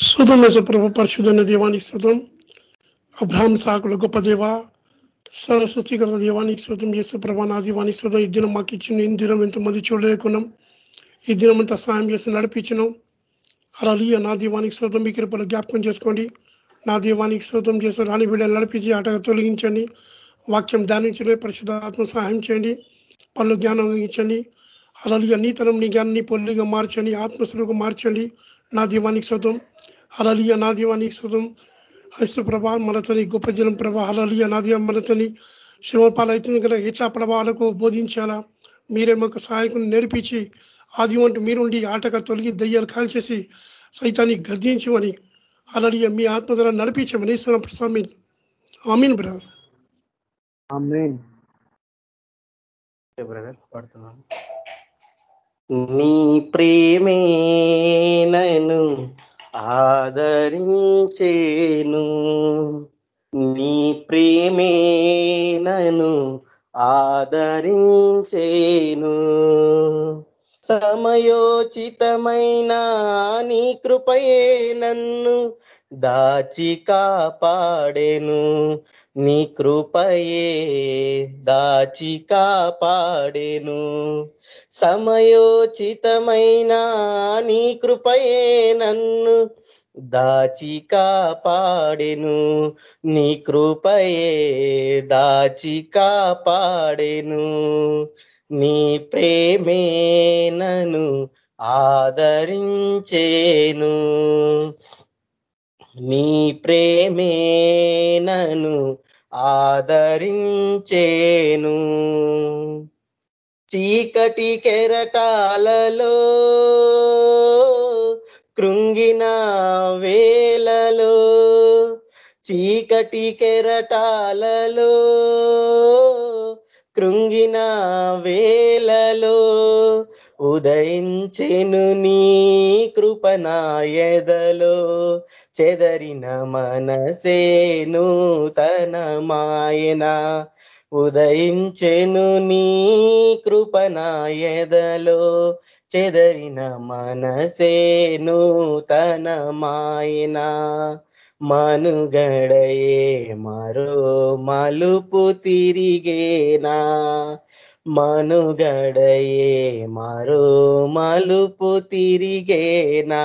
శుతం ప్రభు పరిశుధన దేవానికి శుతం అబ్రాహ్మ సాకుల గొప్ప దేవ సరస్వతీకృత దేవానికి శుతం చేసే ప్రభా నా దీవానికి శుతం ఈ దినం మాకు ఇచ్చిన ఈ దినం ఎంతమంది చూడలేకున్నాం. ఈ దినం అంతా సాయం చేసి నడిపించినాం. అలా నా దీవానికి శుతం మీ కృపలు జ్ఞాపకం చేసుకోండి. నా దీవానికి శుతం చేసి రాణి బిడ్డలు నడిపించి ఆటగా తొలగించండి. వాక్యం ధ్యానించలే పరిశుధాత్మ సహాయం చేయండి. పళ్ళు జ్ఞానం అందించండి. అలలియ నీతనం నీ జ్ఞానాన్ని పొల్లిగా మార్చండి. ఆత్మస్వరూపం మార్చండి. నా దీవానికి శుతం హలలియ నా దీవానికి శుతం హస్తు ప్రభా మనతని గొప్ప జనం ప్రభా హలలియ నా దీవ మనతని శ్రమపాలైతుంది కదా ఎట్లా ప్రభావాలకు బోధించాలా మీరే మాకు సహాయకుని నేర్పించి ఆది వంటి మీరుండి ఆటగా తొలగి దయ్యాలు కాల్చేసి సైతాన్ని గద్దించమని అలలియ మీ ఆత్మధర నడిపించమని ప్రసామి ఆమీన్ బ్రదర్ బ్రదర్ పడుతున్నాను నీ ప్రేమే నను ఆదరించేను. నీ ప్రేమే నను ఆదరించేను. సమయోచితమైన నీ కృపయే నన్ను దాచి కాపాడేను. నీ కృపయే దాచి కాపాడేను. సమయోచితమైన నీ కృపయే నన్ను దాచి కాపాడెను. నీ కృపయే దాచి కాపాడెను. నీ ప్రేమే నన్ను ఆదరించేను. నీ ప్రేమే నను ఆదరించేను. చీకటి కెరటాలలో కృంగిన వేలలో చీకటి కెరటాలలో కృంగిన వేలలో ఉదయించెను నీ కృపనాయదలో చెదరిన మనసే తన మాయన ఉదయించెను నీ కృపనాయదలో. చెదరిన మనసే తన మాయన మనుగడయే మరో మలుపు తిరిగేనా. మనుగడయే మరో మలుపు తిరిగేనా.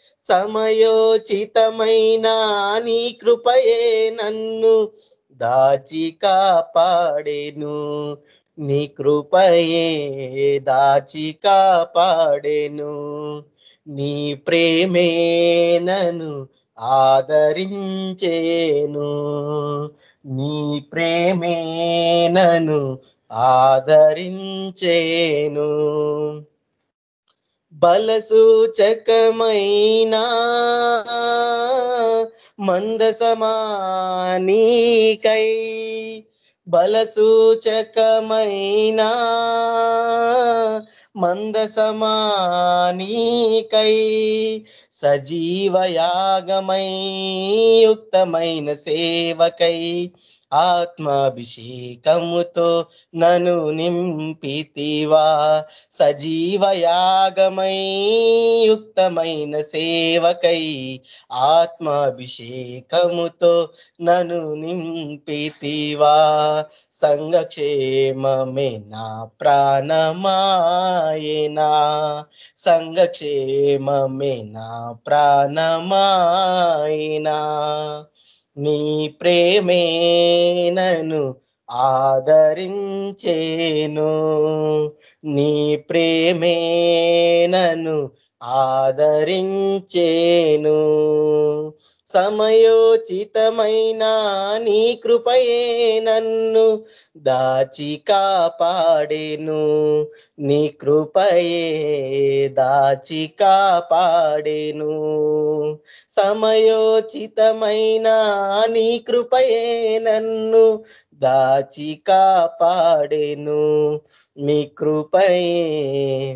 సమయోచితమైన నీ కృపయే నన్ను దాచి కాపాడెను. నీ కృపయే దాచి కాపాడెను. నీ ప్రేమే నను ఆదరించేను. నీ ప్రేమే నను ఆదరించేను. బలసూచకమైనా మందసమానీకై బలసూచకమైనా మందసమానీకై సజీవయాగమై యుక్తమైన సేవకై ఆత్మాభిషేకముతో నను నింపితివా. సజీవయాగమై యుక్తమైన సేవకై ఆత్మాభిషేకముతో నను నింపితివా. సంఘక్షేమమే నా ప్రాణమాయనా. సంఘక్షేమమే నా ప్రాణమాయనా. నీ ప్రేమే నను ఆదరించేను. నీ ప్రేమే నను ఆదరించేను. సమయోచితమైన నీ కృపయే నన్ను దాచి కాపాడేను. నీ కృపయే దాచి కాపాడేను. సమయోచితమైన నీ కృపయే నన్ను దాచి కాపాడేను. మీ కృపై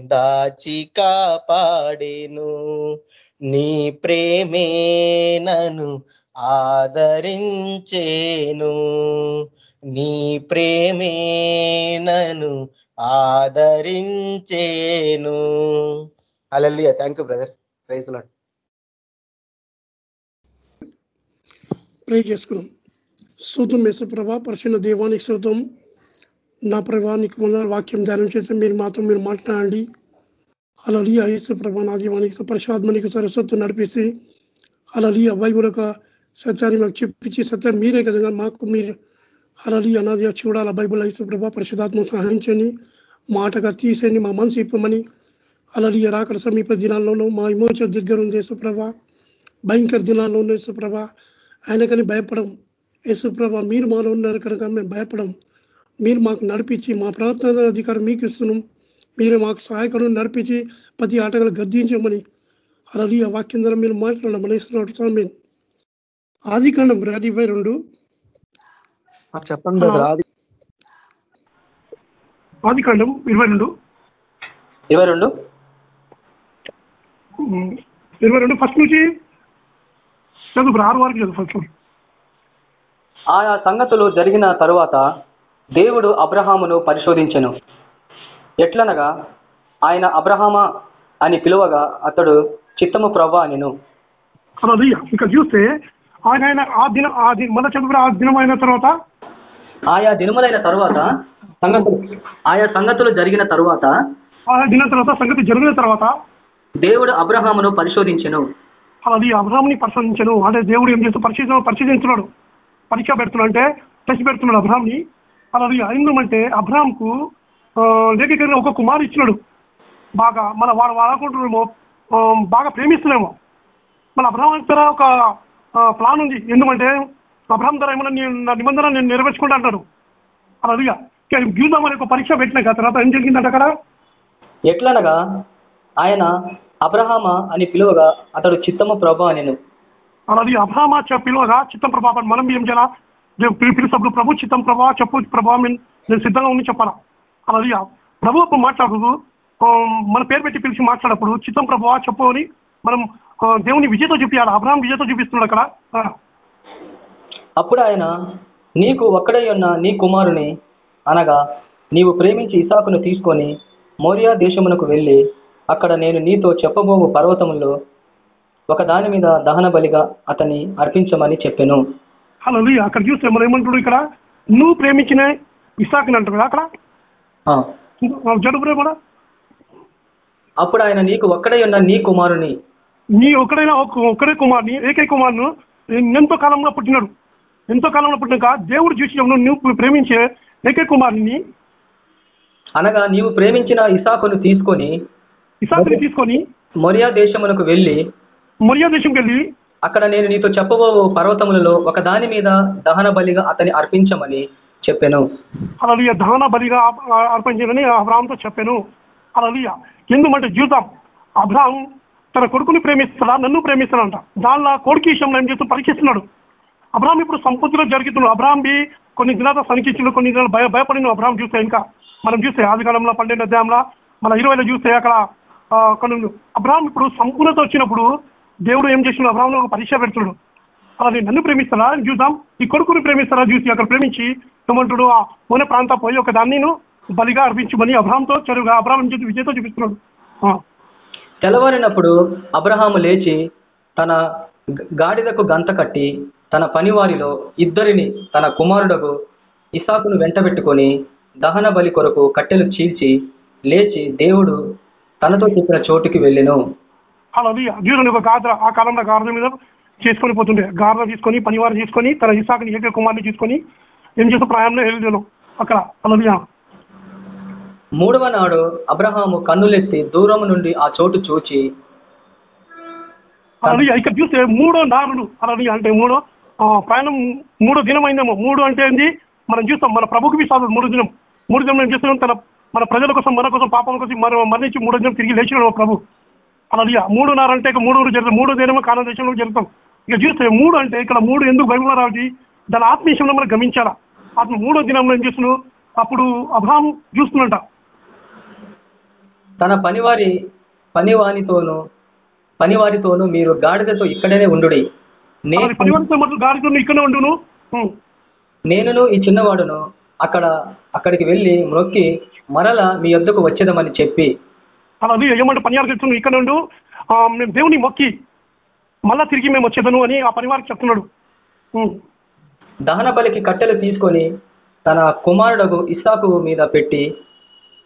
దాచి కాపాడేను. నీ ప్రేమే నన్ను ఆదరించేను. నీ ప్రేమే నన్ను ఆదరించేను. అలల్లియ thank you brother praise Lord pray చేసుకుందాం. సూతం ప్రభా పరిశున్న దేవానికి సూతం. నా ప్రభానికి ముందర వాక్యం ధ్యానం చేసి మీరు మాత్రం మీరు మాట్లాడండి. అలలియ యేసుప్రభ నా దీవానికి పరిశుద్ధాత్మనికి సరస్వత్తు నడిపేసి అలలియ బైబుల్ యొక్క సత్యాన్ని మాకు చెప్పించి సత్యం మీరే కదా మాకు మీరు అలలి అనాది చూడాల బైబుల్ యేసుప్రభ పరిశుధాత్మ సహాయించండి. మాటగా తీసేయండి మా మనసు ఇప్పమని అలలి రాకడ సమీప దినాల్లోనూ మా విమోచన దగ్గర ఉంది యేసుప్రభ భయంకర దినాల్లోనూ యేసుప్రభ ఆయనకని భయపడం యేసుప్రభ మీరు మాలో ఉన్నారు కనుక మేము భయపడం మీరు మాకు నడిపించి మా ప్రవర్తన అధికారం మీకు ఇస్తున్నాం మీరు మాకు సహాయకుడు నడిపించి ప్రతి ఆటగాలు గద్దించమని అలలి ఆ వాక్యం ద్వారా మీరు మాట్లాడమని ఇస్తున్నట్టు మేము ఆది కాండం ఇరవై రెండు. చెప్పండి ఆది. ఆది కాండం ఇరవై రెండు. ఇరవై రెండు? ఇరవై రెండు ఫస్ట్ నుంచి చదువు ఆరు వరకు చదువు ఫస్ట్. ఆయా సంగతులు జరిగిన తరువాత దేవుడు అబ్రహామును పరిశోధించెను. ఎట్లనగా ఆయన అబ్రహామా అని పిలువగా అతడు చిత్తము ప్రభా అనిను. ఇక్కడ చూస్తే ఆయన ఆయన ఆ దినం ఆ దిన మన చదువు ఆ దినం అయిన తర్వాత? ఆయా దినములైన తరువాత సంగతులు ఆయా సంగతులు జరిగిన తరువాత ఆ దినం తర్వాత సంగతి జరిగిన తర్వాత? దేవుడు అబ్రహామును పరిశోధించెను. అది అబ్రహాంని పరిశోధించను. అంటే దేవుడు ఏం చేస్తూ పరిశీలన పరిశీలించున్నాడు. పరీక్ష పెడుతున్నాడు అంటే టెస్ట్ పెడుతున్నాడు అబ్రహాంని అలాది ఎందుమంటే అబ్రహాంకు లేఖకరణ ఒక కుమారు ఇచ్చినాడు. బాగా మన వాడు వాడుకుంటున్నామో బాగా ప్రేమిస్తున్నామో. మన అబ్రహాం ధర ఒక ప్లాన్ ఉంది. ఎందుకంటే అబ్రహాం ధర ఏమన్నా నేను నా నిబంధన నేను నెరవేర్చుకుంటా అంటాడు. అలాదిగా చూద్దాం అనే ఒక పరీక్ష పెట్టినాక తర్వాత ఏం జరిగిందంట అక్కడ? ఎట్లనగా ఆయన అబ్రహామ అని పిలువగా అతడు చిత్తమ ప్రభా నేను అలాది అబ్రహామా పిలువగా చిత్తం ప్రభా మనం ఏం చేయాలా పిలిచినప్పుడు ప్రభు చిత్తం ప్రభావ చెప్పు ప్రభా నేను సిద్ధంగా ఉండి చెప్పాలా అలాది ప్రభు అప్పుడు మన పేరు పెట్టి పిలిచి మాట్లాడప్పుడు చిత్తం ప్రభావ చెప్పు అని మనం దేవుని విజయతో చూపించాలి అబ్రహాం విజయతో చూపిస్తున్నాడు అక్కడ అప్పుడు ఆయన నీకు ఒక్కడై ఉన్న నీ కుమారుని అనగా నీవు ప్రేమించి ఇసాకును తీసుకొని మోరియా దేశమునకు వెళ్ళి అక్కడ నేను నీతో చెప్పబోవు పర్వతములో ఒక దాని మీద దహన బలిగా అతన్ని అర్పించమని చెప్పాను. హలో అక్కడ చూస్తే మనం ఏమంటాడు ఇక్కడ? నువ్వు ప్రేమించిన ఇసాకుని అంటారు అక్కడ? జడు ప్రేమ అప్పుడు ఆయన నీకు ఒక్కడై ఉన్న నీ కుమారుని. నీ ఒక్కడైనా ఒక్కడే కుమారుని ఏకై కుమారును ఎంతో కాలంలో పుట్టినాడు. ఎంతో కాలంలో పుట్టినాక దేవుడు చూసి నువ్వు ప్రేమించే ఏకై కుమారుని? అనగా నీవు ప్రేమించిన ఇసాకును తీసుకొని ఇసాకుని తీసుకొని మొరియా దేశమునకు వెళ్ళి మొరియా దేశంకి వెళ్ళి అక్కడ నేను నీతో చెప్పబో పర్వతములలో ఒక దాని మీద దహన బలిగా అతని అర్పించమని చెప్పాను. అలా దహన బలిగా అర్పించమని అబ్రాహంతో చెప్పాను. అలా ఎందుమంటే జీవితం అబ్రాహం తన కొడుకుని ప్రేమిస్తాడా నన్ను ప్రేమిస్తాడంట. దానిలో కొడుకు విషయంలో ఏం చేస్తూ పరీక్షిస్తున్నాడు. అబ్రాహం ఇప్పుడు సంపత్తిలో జరుగుతున్నాడు. అబ్రాహం బి కొన్ని దినాలు సనికించిన కొన్ని దినాలు భయ భయపడిన అబ్రాహం చూస్తే ఇంకా. మనం చూస్తే ఆది కాలంలో పన్నెండు అధ్యాయంలో మన ఇరవైలో చూస్తే అక్కడ కొన్ని అబ్రాహం ఇప్పుడు సంపూర్ణత వచ్చినప్పుడు దేవుడు ఏం చేసిన అబ్రాహ్మణ్ ఒక పరీక్ష పెడుతున్నాడు. అలా నన్ను ప్రేమిస్తారా చూద్దాం. ఈ కొడుకుని ప్రేమిస్తారా చూసి అక్కడ ప్రేమించి ఏమంటాడు? ఆ మొన్న ప్రాంతం పోయి ఒక దాన్ని బలిగా అర్పించమని అబ్రాహంతో చెరువుగా అబ్రాహం విజయతో చూపిస్తున్నాడు. తెల్లవారినప్పుడు అబ్రహాము లేచి తన గాడిదకు గంత కట్టి తన పనివారిలో ఇద్దరిని తన కుమారుడకు ఇసాకును వెంటబెట్టుకొని దహన బలి కొరకు కట్టెలు చీల్చి లేచి దేవుడు తనతో చెప్పిన చోటుకి వెళ్ళెను. అలా జీవుని ఒక గాథ ఆ కాలంలో గాథ మీద చేసుకొని పోతుండే. గాథ తీసుకొని పనివారు తీసుకొని తన ఇసాకుని ఏక కుమార్ని తీసుకొని ఏం చేసే ప్రయాణంలో వెళ్ళాను అక్కడ. అలా మూడవ నాడు అబ్రహాము కన్నులెత్తి దూరం నుండి ఆ చోటు చూచి అలాగే ఇక్కడ చూస్తే మూడో నారుడు అలాగే అంటే మూడో ప్రయాణం మూడో దినం అయిందేమో మూడు అంటే ఏంటి మనం చూస్తాం మన ప్రభుకి విశ్వాసం మూడు దినం. మూడు దినం ఏం చేస్తున్నాం? తన మన ప్రజల కోసం మన కోసం పాపం కోసం మనం మరణించి మూడో దినం తిరిగి లేచినాడు ప్రభు. అలా మూడున్నర అంటే ఇక మూడు జరుగుతాం మూడు దేనేమో కానా దేశంలో జరుగుతాం. ఇక చూస్తే మూడు అంటే ఇక్కడ మూడు ఎందుకు బైబిల్లో రావాలి దాని ఆత్మీయంలో మనం గమనించాలా? ఆత్మ మూడో దినంలో ఏం చేస్తున్నాడు అప్పుడు అబ్రాహం చూస్తున్నట తన పనివారి పనివానితోనూ పనివారితోనూ మీరు గాడిదతో ఇక్కడనే ఉండుడి. నే అది పరివర్తన మొదలు గాడితో ఇక్కడే ఉండును. నేనును ఈ చిన్నవాడును అక్కడ అక్కడికి వెళ్ళి మ్రొక్కి మరల మీ యొద్దకు వచ్చేదమని చెప్పి. అలా ఏమంటే పనివారికి చెప్తున్నాడు ఇక్కడ ఆ, మేము దేవుని మొక్కి మళ్ళా తిరిగి మేము వచ్చేదను అని ఆ పనివారికి చెప్తున్నాడు. దహన బలికి కట్టెలు తీసుకొని తన కుమారుడగు ఇస్సాకు మీద పెట్టి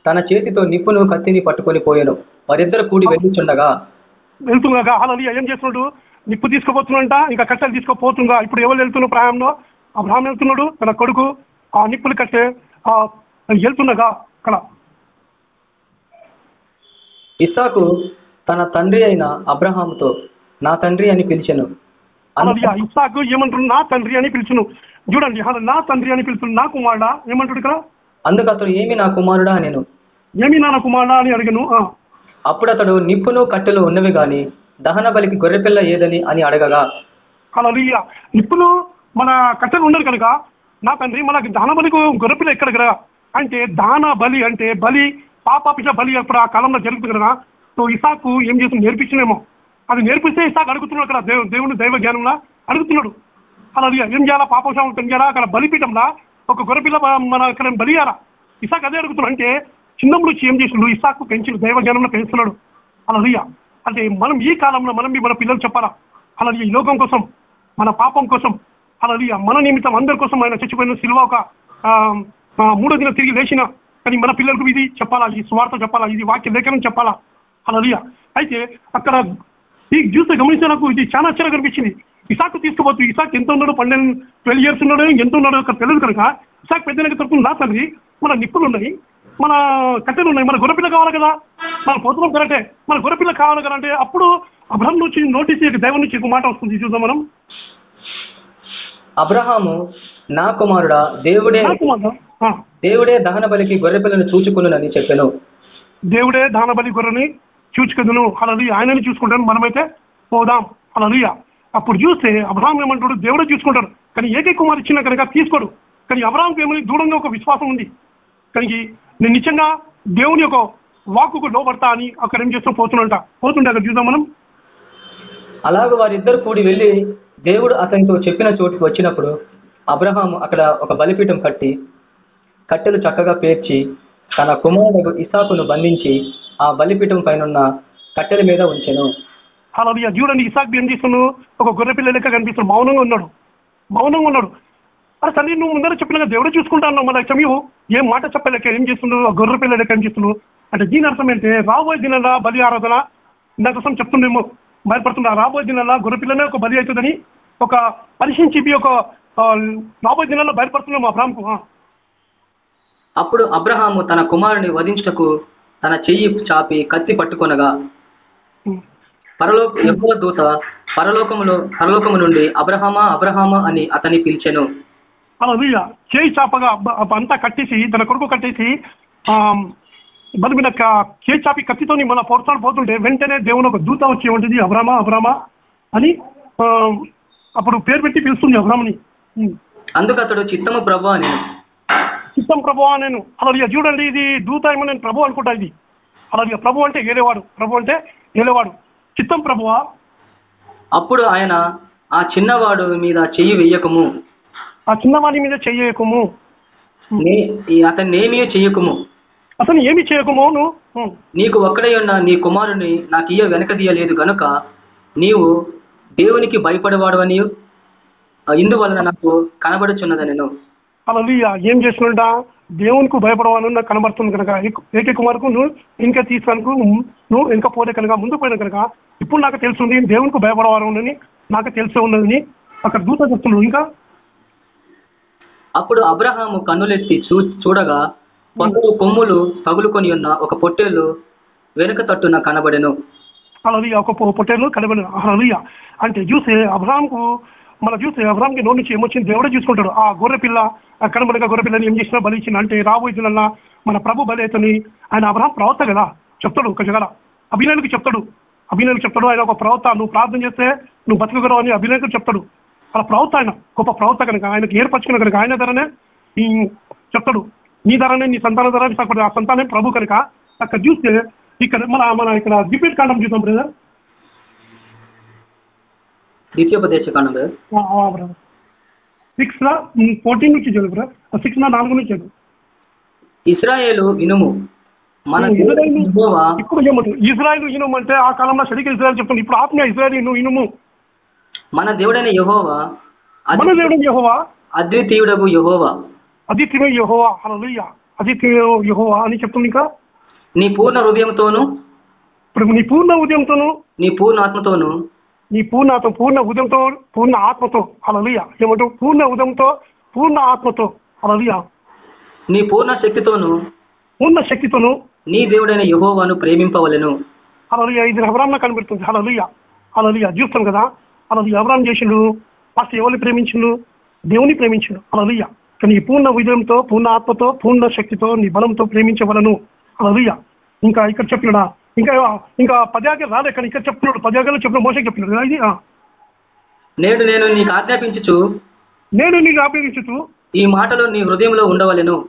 తన చేతితో నిప్పును కత్తిని పట్టుకొని పోయాను. వారిద్దరు కూడి వెళ్ళుచుండగా వెళ్తుండగా అలా ఏం చేస్తున్నాడు? నిప్పు తీసుకుపోతున్నాడంట ఇంకా కట్టెలు తీసుకుపోతుండగా ఇప్పుడు ఎవరు వెళ్తున్నారు ప్రాయంలో? అబ్రాహం వెళ్తున్నాడు తన కొడుకు ఆ నిప్పులు కట్టే ఆ వెళ్తుండగా అక్కడ. ఇస్సాకు తన తండ్రి అయిన అబ్రహాముతో నా తండ్రి అని పిలిచెను. అలా ఇస్సాకు ఏమంటున్నాడు? నా తండ్రి అని పిలుచును. చూడండి అలా నా తండ్రి అని పిలుచును నా కుమారుడా ఏమంటాడు ఇక్కడ? అందుకు అతడు ఏమి నా కుమారుడా నేను ఏమి నాన్న కుమారుడా అని అడిగాను. అప్పుడు అతడు నిప్పును కట్టెలు ఉన్నవి గాని దహన బలికి గొర్రెపిల్ల ఏదని అని అడగగా. అలా నిప్పులు మన కట్టెలు ఉండరు కనుక నా తండ్రి మనకి దాన బలికు గొర్రెపిల్ల ఎక్కడ అంటే దాన బలి అంటే బలి. పాపాపిష బలి అప్పుడు ఆ కాలంలో జరుగుతుంది కదా. సో ఇసాకు ఏం చేసి నేర్పించినేమో అది నేర్పిస్తే ఇసాకు అడుగుతున్నాడు అక్కడ దేవు దేవుని దైవ జ్ఞానంలో. అడుగుతున్నాడు. అలా ఏం చేయాలా? పాపశాలం పెంచాలా అక్కడ బలిపీఠంలా ఒక గొర్రెపిల్ల మన ఇక్కడ బలియాలా? ఇసాక్ అదే అడుగుతున్నాడు. అంటే చిన్నప్పుడు ఏం చేసిండు? ఇసాకు పెంచి దైవ జ్ఞానంలో పెంచుతున్నాడు. అలా అంటే మనం ఈ కాలంలో మనం మన పిల్లలు చెప్పాలా? అలా ఈ లోకం కోసం మన పాపం కోసం అలా మన నిమిత్తం అందరి కోసం ఆయన చచ్చిపోయిన సిల్వ ఒక మూడో దిన తిరిగి లేచిన కానీ మన పిల్లలకు ఇది చెప్పాలా? ఈ స్వార్థ చెప్పాలా? ఇది వాక్య లేఖనం చెప్పాలా? అలా అయితే అక్కడ ఈ చూస్తే గమనిస్తే నాకు ఇది చాలా ఆశ్చర్యం కనిపించింది ఇసాకు తీసుకుపోతు ఇసాక్ ఎంత ఉన్నాడు పన్నెండు ట్వెల్వ్ ఇయర్స్ ఉన్నాడు ఎంత ఉన్నాడు అక్కడ తెలియదు కనుక ఇసాక్ పెద్దనకి తరపున నా తండ్రి మన నిప్పులు ఉన్నాయి మన కట్టెలు ఉన్నాయి మన గొర్రెపిల్ల కావాలి కదా? మన పోతున్నాం కరెక్టే. మన గొర్రెపిల్ల కావాలి కదా అంటే అప్పుడు అబ్రహం నుంచి నోటీస్ దైవం నుంచి మాట వస్తుంది. చూద్దాం మనం. అబ్రహాము నా కుమారుడా దేవుడే దేవుడే దహన బలికి గొర్రెపిల్లను చూచుకునునని చెప్పాను. దేవుడే దానబలి గొర్రెని చూచుకదును అలలి ఆయనని చూసుకుంటాను. మనమైతే పోదాం. అలలియ అప్పుడు చూస్తే అబ్రహాం ఏమంటాడు? దేవుడే చూసుకుంటాడు. కానీ ఏకై కుమార్ ఇచ్చిన కనుక తీసుకోడు. కానీ అబ్రహాంకి ఏమని దూరంగా ఒక విశ్వాసం ఉంది. కానీ నేను నిజంగా దేవుని యొక్క వాక్కుకు లోపడతా అని అక్కడ ఏం చేస్తూ పోతున్నట పోతుండే అక్కడ చూద్దాం మనం. అలాగ వారిద్దరు కూడి వెళ్ళి దేవుడు అతనితో చెప్పిన చోటుకు వచ్చినప్పుడు అబ్రహాము అక్కడ ఒక బలిపీఠం కట్టి కట్టెలు చక్కగా పేర్చి తన కుమారుడు ఇసాకును బంధించి ఆ బలిపీఠం పైనున్న కట్టెల మీద ఉంచెను. అలా చూడండి ఇసాక్ ఏం చేస్తున్నాడు? ఒక గొర్రె పిల్ల లెక్క కనిపిస్తున్నాడు. మౌనంగా ఉన్నాడు. మౌనంగా ఉన్నాడు. అరే తండ్రి నువ్వు ముందర చెప్పిన చూసుకుంటా చూసుకుంటాను మళ్ళీ క్షమివు ఏం మాట చెప్పలేక ఏం చేస్తున్నాడు? ఆ గొర్రె పిల్ల లెక్క ఏం అంటే దీని అర్థం ఏంటి? రాబోయే దినాల బలి ఆరాధన ఇందాకోసం చెప్తుండేమో. భయపడుతున్నా రాబోయే దినాల గొర్రె పిల్లనే ఒక బలి అవుతుందని ఒక పరిశీలించి ఒక రాబోయే దినాల్లో భయపడుతున్నాం మా ప్రాంతం అప్పుడు అబ్రహాము తన కుమారుని వధించుటకు తన చెయ్యి చాపి కత్తి పట్టుకొనగా. పరలోక యెహోవా దూత పరలోకములో పరలోకము నుండి అబ్రహామా అబ్రహామా అని అతని పిలిచెను. అలా చేయి చాపగా అంతా కట్టేసి తన కొడుకు కట్టేసి మీద క- చేయి చాపి కత్తితోని మన పోర్చాడు పోతుంటే వెంటనే దేవుని ఒక దూత వచ్చి ఉంటుంది అబ్రామా అబ్రామా అని అప్పుడు పేరు పెట్టి పిలుస్తుంది అబ్రామని ఉమ్. అందుకు అతడు చిత్తము ప్రభు అని. చిత్తం ప్రభు నేను అలా చూడండి ఇది దూత ఏమో నేను ప్రభు అనుకుంటా ఇది. అలా ప్రభు అంటే ఏలేవాడు. ప్రభు అంటే ఏలేవాడు. చిత్తం ప్రభువా? అప్పుడు ఆయన ఆ చిన్నవాడు మీద చెయ్యి వెయ్యకము ఆ చిన్నవాని మీద చెయ్యకము అతన్ని ఏమీ చెయ్యకము అతను ఏమి చేయకము? నువ్వు. నీకు ఒక్కడై ఉన్న నీ కుమారుని నాకు ఇయ్య వెనకదీయలేదు గనుక నీవు దేవునికి భయపడేవాడవని ఇందువలన నాకు కనబడుచున్నదని నేను. అలా ఏం చేసినట్ట దేవునికి భయపడవాలని నాకు కనబడుతుంది కనుక. ఏక- ఏకే కుమార్కు నువ్వు ఇంకా తీసుకనుకు నువ్వు ఇంకా పోతే కనుక ముందు పోయిన కనుక ఇప్పుడు నాకు తెలుస్తుంది దేవునికి భయపడవాలని నాకు తెలిసి ఉన్నదని అక్కడ దూత చెప్తున్నాడు. ఇంకా? అప్పుడు అబ్రహాము కన్నులెత్తి చూ చూడగా పొట్టలు కొమ్ములు తగులుకొని ఉన్న ఒక పొట్టేలు వెనుక తట్టున కనబడెను. అలలియ ఒక పొట్టేలు కనబడి అలలియ అంటే చూస్తే అబ్రామ్కు మనం చూస్తే అబ్రామ్కి నోటి నుంచి ఏమొచ్చింది? దేవుడే చూసుకుంటాడు. ఆ గొర్రెపిల్ల ఆ ఏం చేసినా బలి అంటే రాబోయే మన ప్రభు బలి అవుతుంది. ఆయన అబ్రామ్ ప్రవక్త కదా? చెప్తాడు ఒక జగల. చెప్తాడు. అభినయులకు చెప్తాడు. ఆయన ఒక ప్రవక్త. నువ్వు ప్రార్థన చేస్తే నువ్వు బతకగలవు అని అభినయులు చెప్తాడు. అలా ప్రవక్త ఆయన. గొప్ప ప్రవక్త కనుక. ఆయనకు ఏర్పరచుకున్న కనుక ఆయన ధరనే ఈ చెప్తాడు. నీ ధరనే నీ సంతాన ధర ఆ సంతానం ప్రభు కనుక. అక్కడ చూస్తే ఇక్కడ మన మన ఇక్కడ దిపేట్ కాండం చూద్దాం బ్రదర్ ద్వితీయోపదేశ కాండం బ్రదర్ సిక్స్ ఫోర్టీన్ నుంచి చదువు బ్రదర్ సిక్స్ నాలుగు నుంచి చదువు. ఇస్రాయేలు ఇనుము. మన ఇప్పుడు ఏమంటారు ఇజ్రాయల్ ఇనుము అంటే ఆ కాలంలో షడిక ఇజ్రాయల్ చెప్తుంది ఇప్పుడు ఇజ్రాయల్ ఇను ఇనుము. మన దేవుడైన యెహోవా మన అద్వి- దేవుడు యహోవా? అద్వితీయుడగు యెహోవా. అదిత్యమే యహోవా. హల్లెలూయా. అదిత్యమే యహోవా అని చెప్తుంది ఇంకా? నీ పూర్ణ హృదయంతోను ఇప్పుడు నీ పూర్ణ ఉదయంతోను నీ పూర్ణ ఆత్మతోను నీ పూర్ణ ఆత్మ పూర్ణ ఉదయంతో పూర్ణ ఆత్మతో హల్లెలూయా ఏమంటావు పూర్ణ ఉదయంతో పూర్ణ ఆత్మతో హల్లెలూయా నీ పూర్ణ శక్తితోను పూర్ణ శక్తితోను నీ దేవుడైన యెహోవాను ప్రేమింపవలెను. హల్లెలూయా ఇది అబ్రామ్లో కనబడుతుంది హల్లెలూయా హల్లెలూయా చూస్తాం కదా? హల్లెలూయా అబ్రామ్ చేసిండు ఫస్ట్ ఎవరిని ప్రేమించిండు? దేవుని ప్రేమించిండు. హల్లెలూయా కానీ ఈ పూర్ణ ఉదయంతో పూర్ణ ఆత్మతో పూర్ణ శక్తితో నీ బలంతో ప్రేమించవలను. హల్లెలూయా ఇంకా ఇక్కడ చెప్పినాడా? ఇంకా ఇంకా రాలే కానీ ఇక్కడ చెప్తున్నాడు పదాగలో చెప్పిన మోసం చెప్పినాడు. కదా ఇది. నేడు నేను నీకు ఆజ్ఞాపించుచు నేను నీకు ఆపేక్షిస్తూ ఈ మాటలు నీ హృదయంలో ఉండవలెను.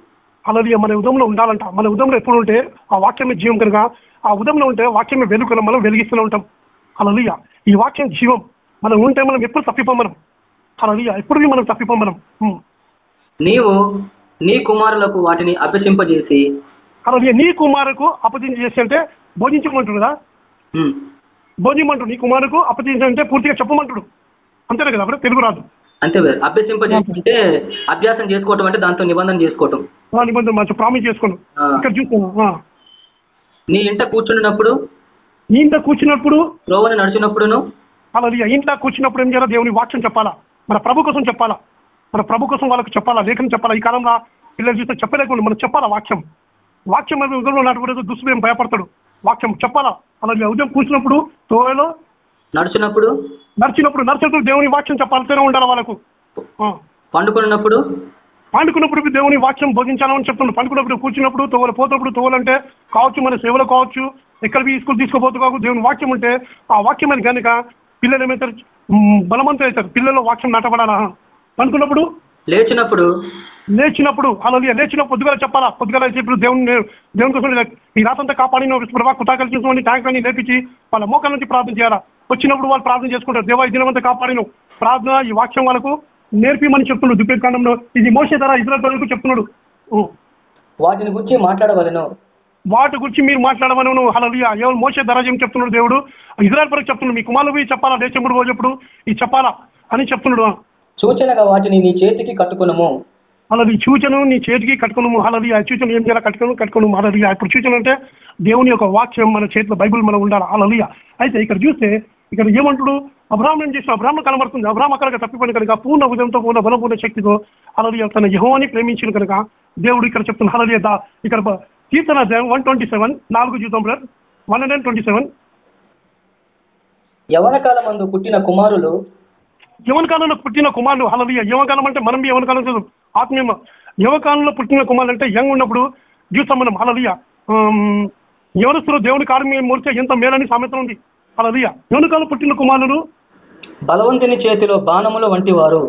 అలాగే మన ఉదయంలో ఉండాలంట. మన ఉదయంలో ఎప్పుడు ఉంటే ఆ వాక్యమే జీవం కనుక ఆ ఉదయంలో ఉంటే వాక్యమే వెలుగును మనం వెలిగిస్తూనే ఉంటాం. అలలియ ఈ వాక్యం జీవం. మనం ఉంటే మనం ఎప్పుడు తప్పిపోం మనం. అలలియ ఎప్పుడు మనం తప్పిపోం మనం. ఉం. నీవు నీ కుమారులకు వాటిని అభ్యసింపజేసి అలాగే నీ కుమారుకు అపదించి చేసి అంటే బోధించమంటాడు కదా ఉమ్, బోధించమంటాడు. నీ కుమారుకు అపదించి అంటే పూర్తిగా చెప్పమంటాడు. అంతేనే కదా అప్పుడు తెలుగు రాదు. అంతే బ్రదర్. అభ్యసింపజేసి అంటే అభ్యాసం చేసుకోవటం అంటే దాంతో నిబంధన చేసుకోవటం. నిబంధన మంచి ప్రామిస్ చేసుకోను. ఇక్కడ చూస్తాను. నీ ఇంట కూర్చున్నప్పుడు? నీ ఇంట్లో కూర్చున్నప్పుడు? త్రోవను నడుచున్నప్పుడును? అలాగే ఇంట్లో కూర్చున్నప్పుడు ఏం చేయాలి? దేవుని వాక్యం చెప్పాలా? మన ప్రభు కోసం చెప్పాలా? మన ప్రభు కోసం వాళ్ళకి చెప్పాలా? లేఖనం చెప్పాలా? ఈ కాలంలో పిల్లలు చూస్తే చెప్పలేకుండా మనం చెప్పాలా వాక్యం? వాక్యం మీద నాటుకుంటే దుస్తులు ఏం భయపడతాడు. వాక్యం చెప్పాలా? అలాగే ఉదయం కూర్చున్నప్పుడు తోయలో నడుచున్నప్పుడు నడిచినప్పుడు నడిచినప్పుడు దేవుని వాక్యం చెప్పాలితేనే ఉండాలి వాళ్ళకు. పండుకున్నప్పుడు? పండుకున్నప్పుడు దేవుని వాక్యం బోధించాలని చెప్తున్నాడు పండుకున్నప్పుడు కూర్చున్నప్పుడు తోవలు పోతప్పుడు తోవలంటే కావచ్చు మన సేవలు కావచ్చు ఎక్కడ స్కూల్ తీసుకోపోతు కావచ్చు దేవుని వాక్యం ఉంటే ఆ వాక్యం అని కనుక పిల్లలు ఏమవుతారు మ్, బలవంతులు అవుతారు. పిల్లలు వాక్యం నాటబడాలా? పండుకున్నప్పుడు? లేచినప్పుడు? లేచినప్పుడు అలా లేచినప్పుడు పొద్దుగల చెప్పాలా? పొద్దుగల ఇప్పుడు దేవుని దేవుని కోసం ఈ రాత్రంతా కాపాడిన ప్రభా కుటాకలు చూసుకొని ట్యాంక్ అని లేపించి వాళ్ళ మోకాల నుంచి ప్రార్థన చేయాలా? వచ్చినప్పుడు వాళ్ళు ప్రార్థన చేసుకుంటారు. దేవా ఈ దినమంతా కాపాడిను. ప్రార్థన ఈ వాక్యం వాళ్ళకు నేర్పిమని చెప్తున్నాడు దుప్పేట్ కాండంలో. ఇది మోసే ధర ఇజ్రాయల్ ప్రజలకు చెప్తున్నాడు. వాటిని గురించి మాట్లాడవలెను. వాటి గురించి మీరు మాట్లాడమని హలలియా ఎవరు మోసే ధర ఏం చెప్తున్నాడు దేవుడు? ఇజ్రాయల్ ప్రజలకు చెప్తున్నాడు. మీ కుమారులు పోయి చెప్పాలా? దేశముడు పోయేప్పుడు ఇది చెప్పాలా? అని చెప్తున్నాడు. సూచనగా వాటిని నీ చేతికి కట్టుకునము. నీ సూచన నీ చేతికి కట్టుకున్నాము. అలాది ఆ సూచన ఏం చేయాలి? కట్టుకుని కట్టుకున్నాము. అలాది ఇప్పుడు సూచన అంటే దేవుని యొక్క వాక్యం మన చేతిలో బైబిల్ మనం ఉండాలి. అలలియ అయితే ఇక్కడ చూస్తే ఇక్కడ ఏమంటాడు? అబ్రాహ్మణం ఏం చేసిన అబ్రాహ్మణ కనబడుతుంది. అబ్రాహ్మ కనుక తప్పిపోయిన కనుక పూర్ణ ఉదయంతో పూర్ణ బలం పూర్ణ శక్తితో అలాది తన యహోని ప్రేమించిన కనుక దేవుడు ఇక్కడ చెప్తున్న అలాది ఇక్కడ బ- కీర్తన వన్ ట్వంటీ సెవెన్ నాలుగు చూద్దాం brother. One hundred twenty seven. యవన కాలమందు పుట్టిన కుమారులు యవన కాలంలో పుట్టిన కుమారులు. హలలియ యవకాలం అంటే మనం యవన కాలం ఆత్మీయ యవకాలంలో పుట్టిన కుమారులు అంటే యంగ్ ఉన్నప్పుడు మనం హలలియ యవనస్తులు దేవుని కార్యం మూర్చే ఎంత మేలని సామెత ఉంది. హలలియ యవన కాలం పుట్టిన కుమారులు బలవంతుని చేతిలో బాణముల వంటి వారు.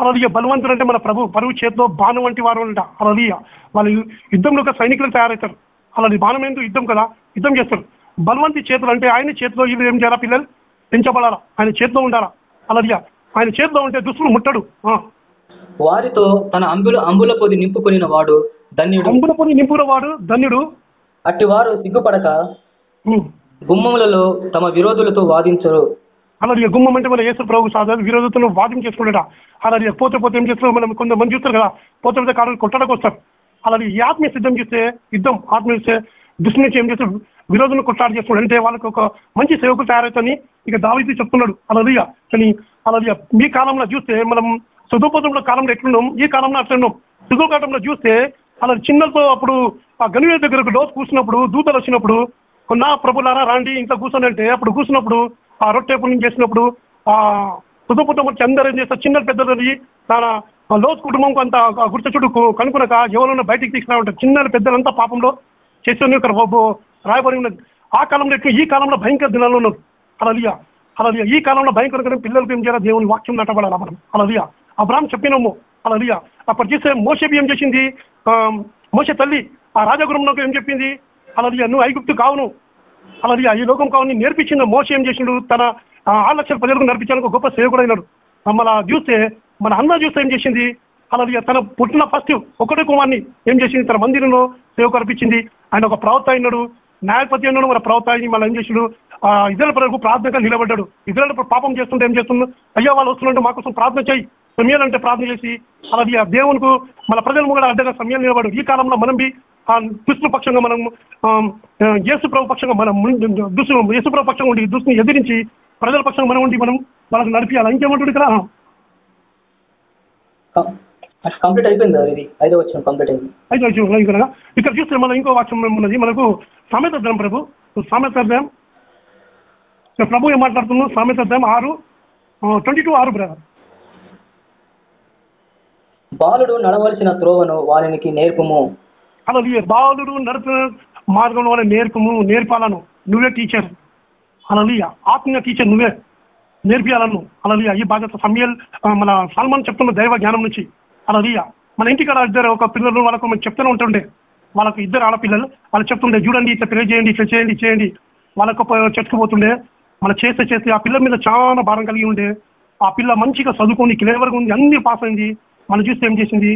హలలియ బలవంతుడు అంటే మన ప్రభు. పరువు చేతిలో బాణం వంటి వారు అంట హలలియ వాళ్ళు యుద్ధంలో ఒక సైనికులు తయారవుతారు అలాది బాణం ఎందుకు? యుద్ధం కదా. యుద్ధం చేస్తారు. బలవంతి చేతులు అంటే ఆయన చేతిలో వీళ్ళు ఏం చేయాలా పిల్లలు? పెంచబడాలా? ఆయన చేతిలో ఉండాలా? అలాదియా ఆయన చేతిలో ఉంటే దుస్తులు ముట్టడు. వారితో తన అంబుల అంబుల పొది నింపుకొనిన వాడు ధన్యుడు. అంబుల పొని నింపుల వాడు ధన్యుడు. అట్టి వారు సిగ్గుపడక. గుమ్మములలో తమ విరోధులతో వాదించరు. అలాగే గుమ్మం అంటే మన యేసు ప్రభు సాధన విరోధతను వాదం చేసుకున్నాడ అలాగే పోతే పోతే ఏం చేస్తారు మనం కొంతమంది చూస్తారు కదా పోతే పోతే కాళ్ళు కొట్టడానికి వస్తారు. అలాగే ఈ ఆత్మీయ సిద్ధం చేస్తే యుద్ధం ఆత్మీయ చేస్తే దుష్టి నుంచి ఏం చేస్తారు విరోధులను కొట్లాడి చేస్తున్నాడు. అంటే వాళ్ళకి ఒక మంచి సేవకులు తయారవుతాని ఇక దావైతే చెప్తున్నాడు. అలాగే కానీ అలాగే మీ కాలంలో చూస్తే మనం సుధోపదంలో కాలంలో ఎట్లున్నాం ఈ కాలంలో అట్లున్నాం సుధోకాలంలో చూస్తే అలా చిన్నలతో అప్పుడు ఆ గనివే దగ్గరకు డోస్ కూర్చున్నప్పుడు దూతలు వచ్చినప్పుడు కొన్నా ప్రభులారా రాండి ఇంట్లో కూర్చొని అంటే అప్పుడు కూర్చున్నప్పుడు ఆ రొట్టె పుణ్యం చేసినప్పుడు ఆ సుధపుతం వచ్చి అందరూ ఏం చేస్తారు? చిన్న పెద్దలు తన ఆ లోతు కుటుంబం అంత గుర్త చుట్టూ కనుక్కునక ఎవరైనా బయటికి తీసుకురా చిన్న పెద్దలంతా పాపంలో చేసి ఒక రాయబడి ఉన్నది. ఆ కాలంలో ఎక్కువ ఈ కాలంలో భయంకర దినాల్లో ఉన్నారు అలలియ అలలియ. ఈ కాలంలో భయంకరంగా పిల్లలకు ఏం చేయాలి దేవుని వాక్యం నటబడాలా మనం? అలలియ. అబ్రామ్ చెప్పినాము. అలా అప్పుడు చూస్తే మోసబి ఏం చేసింది? ఆ, మోసే తల్లి ఆ రాజగురంలోకి ఏం చెప్పింది? అలా నువ్వు ఐగుప్తు కావును. అలా ఈ లోకం కావుని. నేర్పించిన మోస ఏం చేసిండు? తన ఆరు లక్షల ప్రజలకు నేర్పించడానికి ఒక గొప్ప సేవకుడు అయినాడు మన చూస్తే మన అన్న చూస్తే ఏం చేసింది? అలా తన పుట్టిన ఫస్ట్ ఒకటే కుమార్ని ఏం చేసింది? తన మందిరంలో సేవకు అర్పించింది. ఆయన ఒక ప్రవక్త అయినాడు. న్యాయపతి అయినాడు మన ప్రవక్త మన మళ్ళీ ఏం చేసాడు? ఆ ప్రజలకు ప్రార్థనగా నిలబడ్డాడు. ఇతరుల పాపం చేస్తుంటే ఏం చేస్తున్నాడు అయ్యా వాళ్ళు వస్తున్నట్టు మా కోసం ప్రార్థన చేయి. సమయాలంటే ప్రార్థన చేసి అలాగే ఆ దేవునికి మన ప్రజలు కూడా అడ్డగా సమయాలు నిలబడు. ఈ కాలంలో మనం బి పక్షంగా మనం ఆ, యేసు ప్రభు పక్షంగా మనం ముందు- యేసు ప్రభు పక్షంగా ఉండి దుస్తుని ఎదిరించి ప్రజల పక్షంగా మనం ఉండి మనం వాళ్ళకి నడిపించాలి ఇంకేమంటుంది ఇక్కడ? కంప్లీట్ అయిపోయింది సార్ ఇది. ఐదో వచ్చిన కంప్లీట్ అయింది. ఇక్కడ ఇక్కడ చూస్తే మనం ఇంకో వాక్యం ఉన్నది. మనకు సామెత అధ్యాయం ప్రభు. సామెత అధ్యాయం. ఇక్కడ ప్రభు ఏం మాట్లాడుతున్నాం సామెత అధ్యాయం ఆరు ట్వంటీ టూ ఆరు బ్రదర్ బాలుడు నడవలసిన త్రోవను వానికి నేర్పుము. అలా బాలుడు నడిపిన మార్గంలో వాళ్ళ నేర్పము నేర్పాలను. నువ్వే టీచర్ అలా ఆత్మీయ టీచర్ నువ్వే నేర్పియాలను. అలా ఈ బాధ్యత సమయల్ మన సల్మాన్ చెప్తున్న దైవ జ్ఞానం నుంచి. అలా మన ఇంటికాడ ఇద్దరు ఒక పిల్లలు వాళ్ళకు మనం చెప్తూనే ఉంటుండే. వాళ్ళకు ఇద్దరు ఆడపిల్లలు వాళ్ళు చెప్తుండే చూడండి ఇట్లా పెళ్ళి చేయండి ఇట్లా చేయండి చేయండి. వాళ్ళకు చెట్టుకుపోతుండే మన చేస్తే చేస్తే ఆ పిల్ల మీద చాలా భారం కలిగి ఉండే. ఆ పిల్ల మంచిగా చదువుకుంది క్లేవర్గా ఉంది అన్ని పాస్ అయింది. మనం చూస్తే ఏం చేసింది?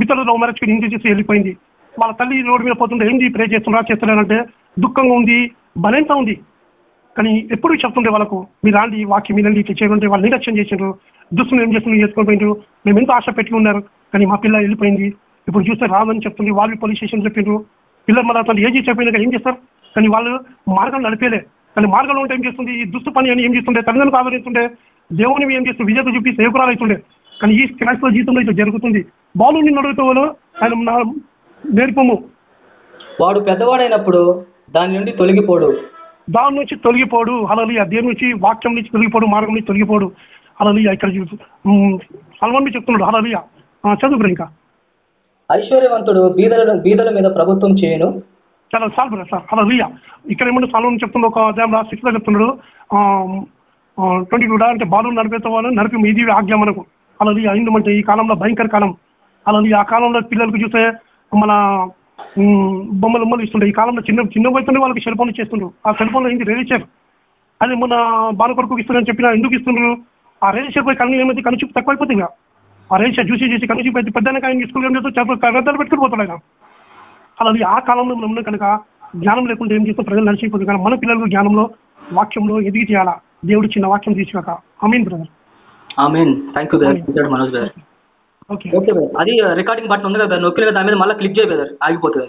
బిత్తలు లవ్ మ్యారేజ్ ఇంటి చేసి వెళ్ళిపోయింది. వాళ్ళ తల్లి రోడ్డు మీద పోతుంటే ఏంది ప్రే చేస్తున్నా చేస్తున్నానంటే దుఃఖంగా ఉంది బలంతా ఉంది. కానీ ఎప్పుడు చెప్తుండే వాళ్ళకు మీరు రాండి వాక్యం మీరండి ఇట్లా చేయండి వాళ్ళు నిర్లక్ష్యం చేసిండ్రు. దుస్తులు ఏం చేస్తున్నారు? చేసుకొని పోయిండ్రు మేము ఎంతో ఆశ పెట్టి ఉన్నారు? కానీ మా పిల్ల వెళ్ళిపోయింది. ఇప్పుడు చూస్తే రాదని చెప్తుంది. వాళ్ళు పోలీస్ స్టేషన్ చెప్పిండ్రు పిల్లలు మన అతను ఏజీ చెప్పినాక ఏం చేస్తారు? కానీ వాళ్ళు మార్గం నడిపేలే. కానీ మార్గంలో ఉంటే ఏం చేస్తుంది? ఈ దుస్తు పని అని ఏం చేస్తుండే? తల్లిదండ్రులు ఆదరిస్తుండే. దేవుని ఏం చేస్తుంది? విజేత చూపి సేవకురాలు అవుతుండే. కానీ ఈ క్రైస్తవ జీవితంలో ఇట్లా జరుగుతుంది. బాలు నిన్ను అడుగుతూ వాళ్ళు ఆయన నేర్పము వాడు పెద్దవాడైనప్పుడు దాని నుండి తొలగిపోడు. దాని నుంచి తొలగిపోడు. అలలి దేవుని నుంచి వాక్యం నుంచి తొలగిపోడు. మార్గం నుంచి తొలగిపోడు. అలలి ఇక్కడ సల్మాన్ చెప్తున్నాడు అలలి చదువు ఇంకా. ఐశ్వర్యవంతుడు బీదల బీదల మీద ప్రభుత్వం చేయను. చాలా సార్ సార్ అలలి ఇక్కడ ఏమంటే సల్మాన్ చెప్తున్నాడు ఒక అధ్యాయం సిక్స్లో చెప్తున్నాడు ట్వంటీ టూ అంటే బాలు నడిపేత వాళ్ళు నడిపి ఇది ఆజ్ఞ మనకు. అలలి అయిందంటే ఈ కాలంలో భయంకర కాలం. అలలి ఆ కాలంలో పిల్లలకు చూస్తే మన బొమ్మలు బొమ్మలు ఇస్తుండే. ఈ కాలంలో చిన్న చిన్న వయసులోనే వాళ్ళకి సెల్ ఫోన్ ఇచ్చేస్తుండ్రు. ఆ సెల్ ఫోన్లో ఏంటి రేడియేషన్ అదే మన బాల కొడుకు ఇస్తున్నారని చెప్పినా ఎందుకు ఇస్తున్నారు ఆ రేడియేషన్ పోయి కన్ను ఏమైతే కన్ను చూపు తక్కువైపోతుంది ఇక? ఆ రేడియేషన్ చూసి చూసి కన్ను చూపు అయితే పెద్దానికి ఆయన స్కూల్ ఏం చేస్తూ రద్దాలు పెట్టుకుని పోతాడు ఆయన. అలా ఆ కాలంలో మనం ఉన్నాం కనుక జ్ఞానం లేకుండా ఏం చేస్తాం? ప్రజలు నడిచిపోతుంది కానీ మన పిల్లలకు జ్ఞానంలో వాక్యంలో ఎదిగి చేయాలా దేవుడు చిన్న వాక్యం తీసుకాక amen brother. Amen. Thank you brother Manoj brother. Okay. Okay brother. అది రికార్డింగ్ బటన్ ఉంది కదా నొక్కిన కదా? దాని మీద మళ్ళీ క్లిక్ చేయ బ్రదర్. ఆగిపోతుంది.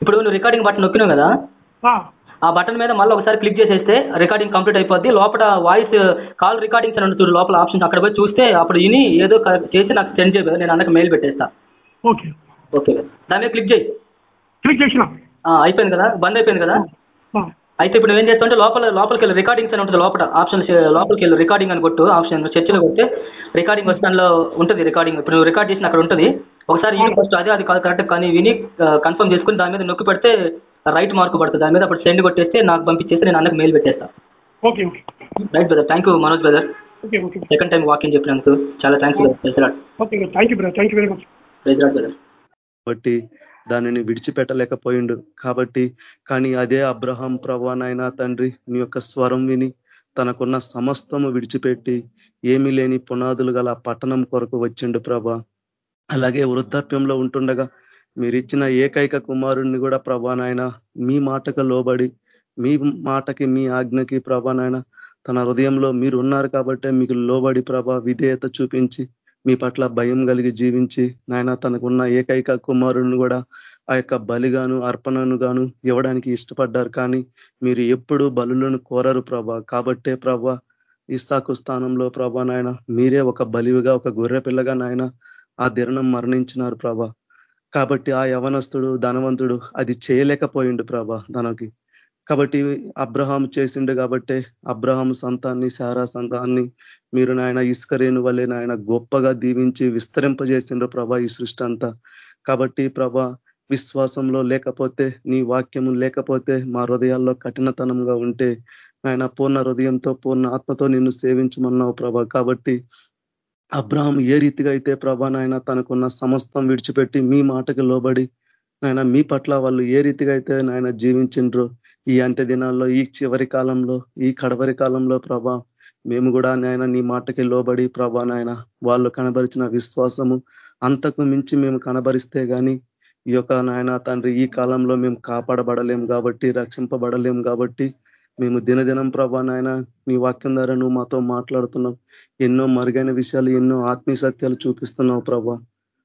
ఇప్పుడు నువ్వు రికార్డింగ్ బటన్ నొక్కినావు కదా? ఆ, బటన్ మీద మళ్ళీ ఒకసారి క్లిక్ చేసేస్తే రికార్డింగ్ కంప్లీట్ అయిపోద్ది. లోపల వాయిస్ కాల్ రికార్డింగ్స్ అని చూడు లోపల ఆప్షన్ అక్కడ పోయి చూస్తే అప్పుడు విని ఏదో చేసి నాకు సెండ్ చేయ నేను అందరికి మెయిల్ పెట్టేస్తా. ఓకే. ఓకే దాని మీద క్లిక్ చేయి. క్లిక్ చేసిన. ఆ, అయిపోయింది కదా? బంద్ అయిపోయింది కదా? అయితే ఇప్పుడు నువ్వేం చేస్తావంటే లోపల లోపలికి వెళ్ళి రికార్డింగ్స్ అని ఉంటుంది లోపల ఆప్షన్ లోపలికి వెళ్ళి రికార్డింగ్ అని కొట్టు. ఆప్షన్ చర్చలో కొడితే రికార్డింగ్ వస్తే దానిలో ఉంటుంది రికార్డింగ్. ఇప్పుడు నువ్వు రికార్డ్ చేసిన అక్కడ ఉంటుంది. ఒకసారి విని ఫస్ట్ అదే అది కాదు కరెక్ట్. కానీ విని కన్ఫర్మ్ చేసుకుని దాని మీద నొక్కి పెడితే రైట్ మార్క్ పడుతుంది. దాని మీద అప్పుడు సెండ్ కొట్టేస్తే నాకు పంపించేస్తే నేను అన్నకు మెయిల్ పెట్టేస్తా. Okay okay. Right brother. Thank you Manoj brother. Okay okay. Second time walking చెప్పినందుకు చాలా thanks okay thank you brother. Thank you very much. Praise Lord brother. కాబట్టి దానిని విడిచిపెట్టలేకపోయిండు. కాబట్టి కానీ అదే అబ్రహాం ప్రభానైనా తండ్రి నీ యొక్క స్వరం విని తనకున్న సమస్తము విడిచిపెట్టి ఏమీ లేని పునాదులు గల పట్టణం కొరకు వచ్చిండు ప్రభా. అలాగే వృద్ధాప్యంలో ఉంటుండగా మీరు ఇచ్చిన ఏకైక కుమారుణ్ణి కూడా ప్రభానాయన మీ మాటకు లోబడి మీ మాటకి మీ ఆజ్ఞకి ప్రభానాయన తన హృదయంలో మీరు ఉన్నారు కాబట్టే మీకు లోబడి ప్రభా విధేయత చూపించి మీ పట్ల భయం కలిగి జీవించి నాయన తనకున్న ఏకైక కుమారుని కూడా ఆ యొక్క బలిగాను అర్పణను గాను ఇవ్వడానికి ఇష్టపడ్డారు. కానీ మీరు ఎప్పుడు బలులను కోరరు ప్రభా. కాబట్టే ప్రభా ఇస్తాకు స్థానంలో ప్రభా నాయన మీరే ఒక బలివిగా ఒక గొర్రె పిల్లగా నాయన ఆ దిరణం మరణించినారు ప్రభా. కాబట్టి ఆ యవనస్తుడు ధనవంతుడు అది చేయలేకపోయిండు ప్రభా తనకి. కాబట్టి అబ్రహాం చేసిండు కాబట్టే అబ్రహాం సంతాన్ని శారా సంతాన్ని మీరు నాయన ఇసుకరేణు వల్లే నాయన గొప్పగా దీవించి విస్తరింపజేసిండ్రు ప్రభా ఈ సృష్టి అంతా. కాబట్టి ప్రభా విశ్వాసంలో లేకపోతే నీ వాక్యము లేకపోతే మా హృదయాల్లో కఠినతనంగా ఉంటే ఆయన పూర్ణ హృదయంతో పూర్ణ ఆత్మతో నిన్ను సేవించమన్నావు ప్రభ. కాబట్టి అబ్రహం ఏ రీతిగా అయితే ప్రభా నాయన తనకున్న సమస్తం విడిచిపెట్టి మీ మాటకి లోబడి నాయన మీ పట్ల వాళ్ళు ఏ రీతిగా అయితే నాయన జీవించిండ్రో ఈ అంత్య దినాల్లో ఈ చివరి కాలంలో ఈ కడవరి కాలంలో ప్రభా మేము కూడా నాయన నీ మాటకి లోబడి ప్రభా నాయన వాళ్ళు కనబరిచిన విశ్వాసము అంతకు మించి మేము కనబరిస్తే కానీ ఈ యొక్క నాయన తండ్రి ఈ కాలంలో మేము కాపాడబడలేం కాబట్టి రక్షింపబడలేం కాబట్టి మేము దినదినం ప్రభా నాయన నీ వాక్యం ద్వారా నువ్వు మాతో మాట్లాడుతున్నావు. ఎన్నో మరుగైన విషయాలు ఎన్నో ఆత్మీయ సత్యాలు చూపిస్తున్నావు ప్రభా.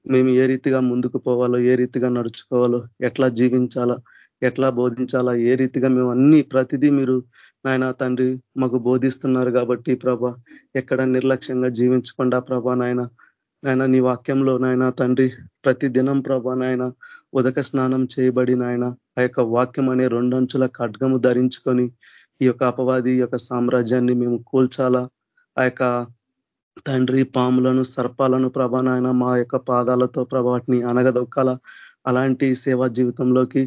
మేము ఏ రీతిగా ముందుకు పోవాలో ఏ రీతిగా నడుచుకోవాలో ఎట్లా జీవించాలా ఎట్లా బోధించాలా ఏ రీతిగా మేము అన్ని ప్రతిదీ మీరు నాయన తండ్రి మాకు బోధిస్తున్నారు కాబట్టి ప్రభ ఎక్కడ నిర్లక్ష్యంగా జీవించకుండా ప్రభా నాయన నాయన నీ వాక్యంలో నాయన తండ్రి ప్రతి దినం ప్రభా నాయన ఉదక స్నానం చేయబడి నాయన ఆ యొక్క వాక్యం అనే రెండంచుల ఖడ్గము ధరించుకొని ఈ యొక్క అపవాది యొక్క సామ్రాజ్యాన్ని మేము కూల్చాలా? ఆ యొక్క తండ్రి పాములను సర్పాలను ప్రభా నాయన మా యొక్క పాదాలతో ప్రభాటిని అనగదొక్కాల అలాంటి సేవా జీవితంలోకి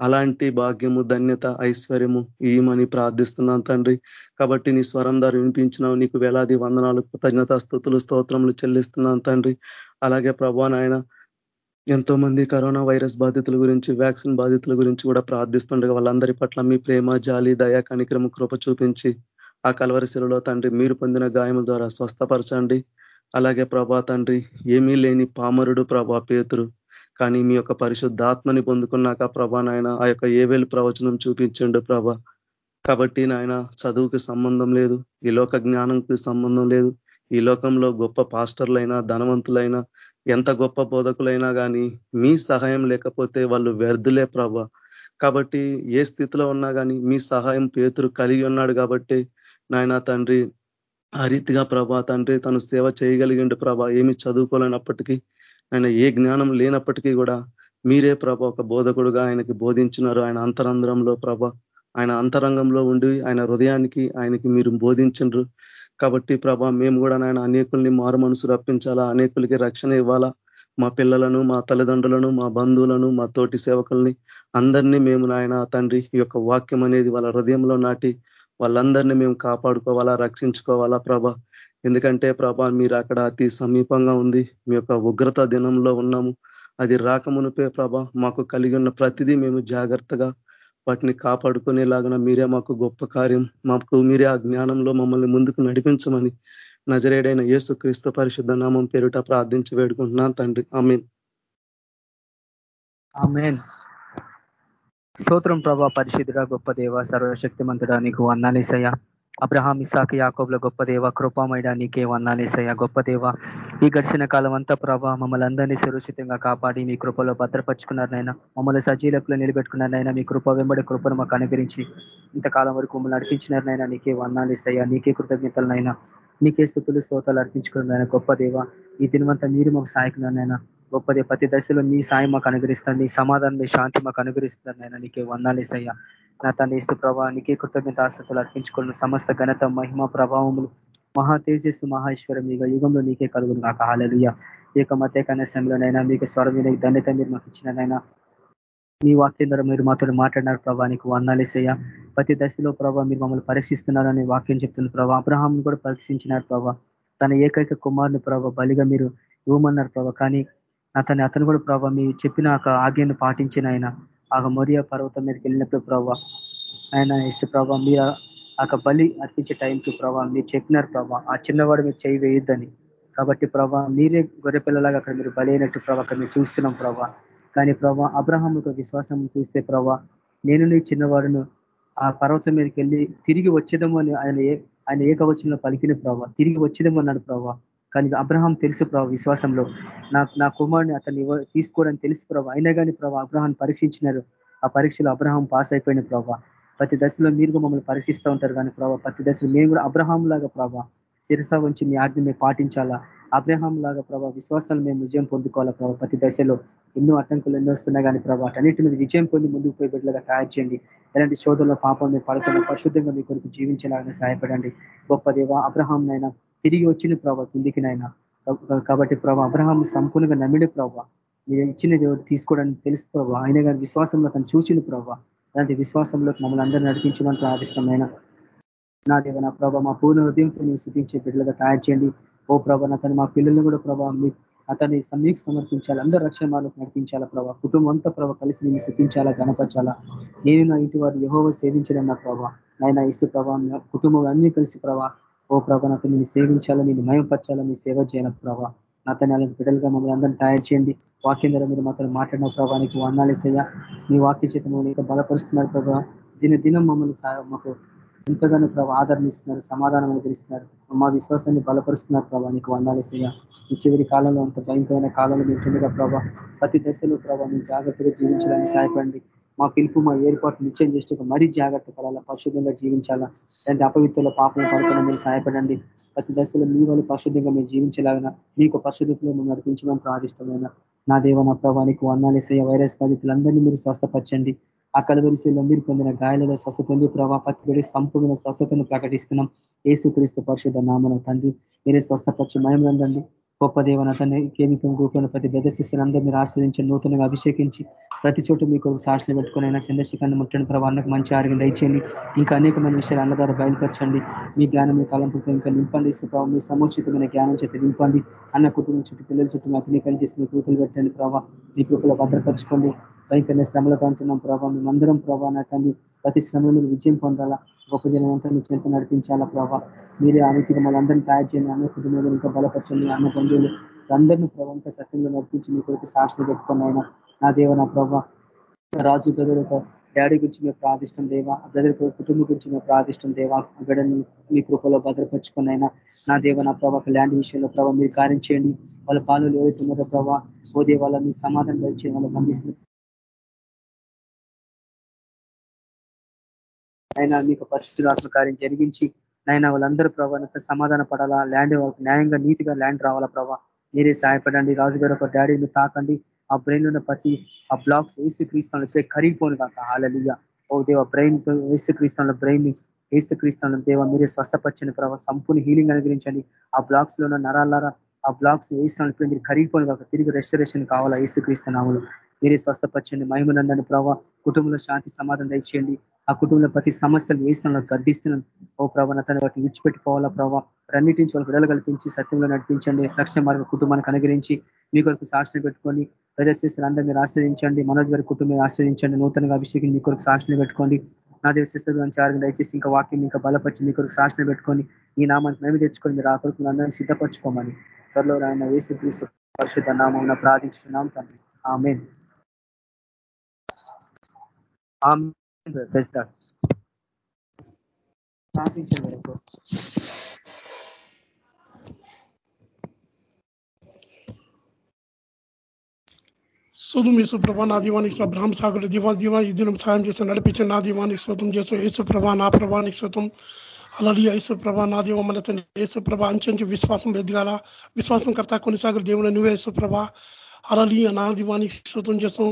అలాంటి భాగ్యము ధన్యత ఐశ్వర్యము ఈమని ప్రార్థిస్తున్నాను తండ్రి. కాబట్టి నీ స్వరం దారి వినిపించినావు. నీకు వేలాది వందనాలు కృతజ్ఞత స్థుతులు స్తోత్రములు చెల్లిస్తున్నాను తండ్రి. అలాగే ప్రభా నాయన ఎంతో మంది కరోనా వైరస్ బాధితుల గురించి వ్యాక్సిన్ బాధితుల గురించి కూడా ప్రార్థిస్తుండగా వాళ్ళందరి పట్ల మీ ప్రేమ జాలి దయా కనిక్రమ కృప చూపించి ఆ కలవరిశిలలో తండ్రి మీరు పొందిన గాయముల ద్వారా స్వస్థపరచండి. అలాగే ప్రభా తండ్రి ఏమీ లేని పామరుడు ప్రభా పేతురు. కానీ మీ యొక్క పరిశుద్ధాత్మని పొందుకున్నాక ప్రభా నాయన ఆ యొక్క ఏవేలు ప్రవచనం చూపించండు ప్రభా. కాబట్టి నాయన చదువుకి సంబంధం లేదు ఈ లోక జ్ఞానంకి సంబంధం లేదు ఈ లోకంలో గొప్ప పాస్టర్లైనా ధనవంతులైనా ఎంత గొప్ప బోధకులైనా కానీ మీ సహాయం లేకపోతే వాళ్ళు వ్యర్థులే ప్రభ. కాబట్టి ఏ స్థితిలో ఉన్నా కానీ మీ సహాయం పేతురు కలిగి ఉన్నాడు కాబట్టి నాయన తండ్రి ఆ రీతిగా ప్రభా తండ్రి తను సేవ చేయగలిగిండు ప్రభా. ఏమి చదువుకోలేనప్పటికీ ఆయన ఏ జ్ఞానం లేనప్పటికీ కూడా మీరే ప్రభ ఒక బోధకుడుగా ఆయనకి బోధించినారు. ఆయన అంతరంధ్రంలో ప్రభ ఆయన అంతరంగంలో ఉండి ఆయన హృదయానికి ఆయనకి మీరు బోధించండ్రు. కాబట్టి ప్రభా మేము కూడా నాయన అనేకుల్ని మారు మనసు రప్పించాలా అనేకులకి రక్షణ ఇవ్వాలా. మా పిల్లలను మా తల్లిదండ్రులను మా బంధువులను మా తోటి సేవకుల్ని అందరినీ మేము నాయన తండ్రి ఈ యొక్క వాక్యం అనేది వాళ్ళ హృదయంలో నాటి వాళ్ళందరినీ మేము కాపాడుకోవాలా రక్షించుకోవాలా ప్రభ. ఎందుకంటే ప్రభ మీరు అక్కడ అతి సమీపంగా ఉంది. మీ యొక్క ఉగ్రత దినంలో ఉన్నాము. అది రాకమునిపే ప్రభ మాకు కలిగి ఉన్న ప్రతిదీ మేము జాగ్రత్తగా వాటిని కాపాడుకునేలాగా మీరే మాకు గొప్ప కార్యం మాకు మీరే ఆ జ్ఞానంలో మమ్మల్ని ముందుకు నడిపించమని నజరేడైన యేసు క్రీస్తు పరిశుద్ధ నామం పేరుట ప్రార్థించి వేడుకుంటున్నాను తండ్రి. ఆమెన్. స్తోత్రం ప్రభా పరిశుద్ధుడ గొప్ప దేవ సర్వశక్తిమంతుడా నీకు వందాలేసయ్యా అబ్రహాం ఇసాక యాకోబ్ల గొప్ప దేవ కృపామైడా నీకే వందాలేసయ్య గొప్ప దేవ ఈ గడిచిన కాలం అంతా ప్రభా మమ్మల్ని అందరినీ సురక్షితంగా కాపాడి మీ కృపలో భద్రపరుచుకున్నారనైనా మమ్మల్ని సజీలకులు నిలబెట్టుకున్నారనైనా మీ కృప వెంబడి కృపను మాకు అనుగ్రహించి ఇంతకాలం వరకు మమ్మల్ని నడిపించినారనైనా నీకే వందాలేసయ్య నీకే కృతజ్ఞతలనైనా నీకే స్థుతులు స్తోతాలు అర్పించుకున్నారైనా గొప్ప దేవ ఈ దినవంతా మీరు మాకు సహాయకున్నారైనా గొప్పదే ప్రతి దశలో నీ సాయం మాకు అనుగ్రహిస్తారు. నీ సమాధానం నీ శాంతి మాకు అనుగ్రహిస్తారు నేను నీకే వందాలేసయ్యా నా తన ఇసు ప్రభావ నీకే కృతజ్ఞత ఆసక్తులు అర్పించుకున్న సమస్త ఘనత మహిమ ప్రభావములు మహా తేజస్సు మహేశ్వరం ఇక యుగంలో నీకే కలుగును నాకు హాలలుయ ఈ యొక్క మధ్య సమయంలోనైనా మీకు స్వరం వినే మీరు మాకు ఇచ్చినైనా మీ వాక్యం ద్వారా మీరు మాతో మాట్లాడినారు ప్రభా నీకు ప్రతి దశలో ప్రభావ మీరు మమ్మల్ని పరీక్షిస్తున్నారని వాక్యం చెప్తుంది ప్రభావ అబ్రహాం కూడా పరీక్షించినారు ప్రభావ తన ఏకైక కుమారుని ప్రభావ బలిగా మీరు ఇవ్వమన్నారు ప్రభావ కానీ అతని అతను కూడా ప్రభావ మీ చెప్పిన ఆజ్ఞను పాటించిన ఆయన ఆ మొరియా పర్వతం మీదకి వెళ్ళినప్పుడు ప్రభా ఆయన ఇస్తే ప్రభా మీరు ఆ బలి అర్పించే టైంకి ప్రభావ మీరు చెప్పినారు ప్రభా ఆ చిన్నవాడు మీరు చేయి వేయొద్దని. కాబట్టి ప్రభా మీరే గొర్రెపిల్లలాగా అక్కడ మీరు బలి అయినట్టు ప్రభా అక్కడ మీరు చూస్తున్నాం ప్రభా. కానీ ప్రభా అబ్రహాం విశ్వాసం చూస్తే ప్రభా నేను నీ చిన్నవాడును ఆ పర్వతం మీదకి వెళ్ళి తిరిగి వచ్చేదము అని ఆయన ఆయన ఏకవచనంలో పలికిన ప్రభావ తిరిగి వచ్చేదేమో అన్నాడు ప్రభావ కానీ అబ్రహాం తెలుసు ప్రభావ విశ్వాసంలో. నా నా కుమారుని అతన్ని తీసుకోవడానికి తెలుసు ప్రభావ అయినా కానీ ప్రభావ అబ్రహాన్ని పరీక్షించినారు. ఆ పరీక్షలో అబ్రహాం పాస్ అయిపోయిన ప్రభావ ప్రతి దశలో మీరు మమ్మల్ని పరీక్షిస్తూ ఉంటారు కానీ ప్రభావ ప్రతి దశలో మేము కూడా అబ్రహాం లాగా ప్రభావ శిరస ఉంచి మీ ఆజ్ఞ మేము పాటించాలా? అబ్రహాం లాగా ప్రభావ విశ్వాసాలు మేము విజయం పొందుకోవాలా ప్రభావ ప్రతి దశలో ఎన్నో ఆటంకులు ఎన్నో వస్తున్నాయి కానీ ప్రభా అన్నింటి మీద విజయం పొంది ముందుకు పోయి బిడ్డలుగా తయారు చేయండి. ఎలాంటి శోధంలో పాపం మేము పడుతున్న పరిశుద్ధంగా మీ కొరకు జీవించేలాగానే సహాయపడండి. గొప్ప దేవ అబ్రహాం నైనా తిరిగి వచ్చిన ప్రభావ కిందికి నైనా కాబట్టి ప్రభా అబ్రహాం సంపూర్ణంగా నమ్మిన ప్రభావ మీరు ఇచ్చిన దేవుడు తీసుకోవడానికి తెలుసు ప్రభావ ఆయన గారి విశ్వాసంలో తను చూసిన ప్రభావ అలాంటి విశ్వాసంలో మమ్మల్ని అందరూ నడిపించడం ప్రార్థిష్టమైన నా దేవ నా ప్రభావ మా పూర్ణ హృదయంతో నేను సిద్ధించే బిడ్డలుగా తయారు చేయండి. ఓ ప్రభా అతను మా పిల్లల్ని కూడా ప్రభావ అతన్ని సమీక్ సమర్పించాలి. అందరూ రక్షణ మార్గం నడిపించాలా ప్రభావ కుటుంబం అంతా ప్రభావ కలిసి నేను సిద్ధించాలా గణపరచాలా నేను నా ఇంటి వారు యహోవ సేవించడం నా ప్రభావ నాయన ఇసు ప్రభావం కుటుంబం అన్ని కలిసి ప్రభావ ఓ ప్రభా నాతో నేను సేవించాలా నేను మయంపరచాలా నీ సేవ చేయాల ప్రభావ అతని అలాంటి బిడ్డలుగా మమ్మల్ని అందరినీ తయారు చేయండి. వాక్యం ద్వారా మీరు మాత్రం మాట్లాడిన ప్రభావానికి వందాలేసయ్యా మీ వాక్య చేత మమ్మల్ని బలపరుస్తున్నారు ప్రభావ దిన దినం మమ్మల్ని మాకు ఎంతగానో ప్రభావ ఆదరణిస్తున్నారు సమాధానం అనుగ్రహిస్తున్నారు మా విశ్వాసాన్ని బలపరుస్తున్నారు ప్రభావ నీకు వందాలేసయ్యా ఈ చివరి కాలంలో అంత భయంకరమైన కాలంలో మీరు చిండగా ప్రభావ ప్రతి దశలో ప్రభావ మీరు జాగ్రత్తగా జీవించడానికి సహాయపడండి. మా పిలుపు మా ఏర్పాటు నిశ్చయం చేస్తూ మరీ జాగ్రత్త పడాలా పరిశుద్ధంగా జీవించాలా. లేదంటే అపవిత్రుల పాపం పడుతున్న మీరు సహాయపడండి. ప్రతి దశలో మీ వాళ్ళు పరిశుద్ధంగా మీరు జీవించలాగిన మీకు పరిశుద్ధతలో మేము నడిపించమని ప్రార్థిష్టమైన నా దేవ నా ప్రభానికి వందాలేసయ్య వైరస్ బాధితులందరినీ మీరు స్వస్థపరచండి. ఆ కలవరిశీలో మీరు పొందిన గాయాలలో స్వస్థత ఉంది ప్రభావ పత్రికడి సంపూర్ణ స్వస్థతను ప్రకటిస్తున్నాం. ఏసుక్రీస్తు పరిశుద్ధ నామన తండ్రి మీరే స్వస్థపరిచి మయమందండి గొప్ప దేవన తన కేమికం రూపంలో ప్రతి పెద్ద శిష్యులందరూ మీరు ఆశ్రయించి నూతనంగా అభిషేకించి ప్రతి చోట మీకు సాక్షులు పెట్టుకుని అయినా చంద్రశేఖరణ ముట్టని ప్రభావానికి మంచి ఆరోగ్యం దయచేయండి. ఇంకా అనేకమైన విషయాలు అన్న ద్వారా బయలుపరచండి. మీ జ్ఞానం మీ తలంపుతో ఇంకా నింపండి. ప్రభావ మీ సముచితమైన జ్ఞానం చేత నింపండి. అన్న కుటుంబం చుట్టూ పిల్లల చుట్టూ అగ్నికలు చేసి మీ కూతులు పెట్టండి ప్రభావ మీ కృపలో భద్రపరచుకోండి. భయంకరమైన శ్రమలకు అంటున్నాం ప్రభావ మేమందరం ప్రభావ నా ప్రతి శ్రమలో మీరు విజయం పొందాలా. గొప్ప జనం అంతా మీ చెంత నడిపించాలా ప్రభావ మీరే ఆ రీతిగా మనందరినీ తయారు చేయండి. అన్న కుటుంబంలో ఇంకా బలపరచండి. అన్న బంధువులు అందరినీ ప్రభావంతో సత్యంలో నడిపించి మీ కొరకు సాక్షులు పెట్టుకుని నా దేవ నా ప్రభావ రాజు బ్రదర్ డాడీ గురించి మేము ప్రార్థిష్టం దేవా బ్రదర్ కుటుంబం గురించి మేము ప్రార్థిష్టం దేవా బిడ్డని మీ కృపలో భద్రపరుచుకుని నా దేవ నా ప్రభా ల్యాండ్ విషయంలో ప్రభావ మీరు కార్యం చేయండి. వాళ్ళ పాలు ఏవైతున్నారో ప్రభావ ఓదే దేవాల మీ సమాధానం కలిసి వాళ్ళకి అందిస్తున్నారు అయినా మీకు పరిశుద్ధాత్మ కార్యం జరిగించి నైనా వాళ్ళందరూ ప్రభావ సమాధాన పడాలా? ల్యాండ్ న్యాయంగా నీతిగా ల్యాండ్ రావాలా ప్రభావ మీరే సహాయపడండి. రాజుగారు ఒక డాడీని తాకండి. ఆ బ్రెయిన్ ఉన్న ప్రతి ఆ బ్లాక్స్ ఏసు క్రీస్తాను వచ్చే కరిగిపోను కాక. హాలలిగా ఓ దేవ బ్రెయిన్ ఏసు క్రీస్తాను బ్రెయిన్ని ఏసు క్రీస్తాను దేవ మీరే స్వస్థపచ్చని ప్రభావ సంపూర్ణ హీలింగ్ అనుగ్రహించండి. ఆ బ్లాక్స్లో ఉన్న నరాలారా ఆ బ్లాక్స్ వేసిన మీరు కరిగిపోను కాక తిరిగి రెస్టరేషన్ కావాలా ఏసు క్రీస్తున్నాములు మీరే స్వస్థపరచండి. మహిమనందని ప్రభావ కుటుంబంలో శాంతి సమాధానం దయచేయండి. ఆ కుటుంబంలో ప్రతి సమస్యలు వేస్తున్నాను గర్దిస్తున్నాను ఓ ప్రభావ తన వాటిని విడిచిపెట్టుకోవాలా ప్రభావ రన్నిటించి వాళ్ళు విడుదల కల్పించి సత్యంలో నడిపించండి లక్ష్య మార్గ కుటుంబానికి అనుగ్రహించి మీ కొరకు సాక్షిని పెట్టుకొని ప్రదర్శిస్తున్న అందరూ మీరు ఆశ్రయించండి మనోజ్ గారి కుటుంబం ఆశ్రయించండి నూతనంగా అభిషేకం మీ కొరకు సాక్షిని పెట్టుకోండి. నా దేశిస్తారు నుంచి ఆరోగ్యం దయచేసి ఇంకా వాక్యం ఇంకా బలపరిచి మీ కొరకు సాక్షిని పెట్టుకొని ఈ నామాన్ని మేము తెచ్చుకొని మీరు ఆ కొరకు అందరినీ సిద్ధపరచుకోమని. త్వరలో ఆయన వేసి క్రీస్తు పరిశుద్ధ నామం ప్రార్థించున్నాం తండ్రి. ఆమె సుధు మీ సుప్రభ నా దీవానికి అబ్రహం సాగుల దివా దివా ఈ దినం సాయం చేసి నడిపించిన నా దీవానికి స్వతం చేస్తూ యేసుప్రభ నా ప్రభానికి స్వతం అలాగే యేసుప్రభ నా దీవం మన తండ్రి. యేసుప్రభ అంచెంచి విశ్వాసం ఎదగాల విశ్వాసం కర్త కొన్నిసాగులు దేవుని నువ్వే యేసుప్రభ అలలి నా దీవానికి శోతం చేస్తాం.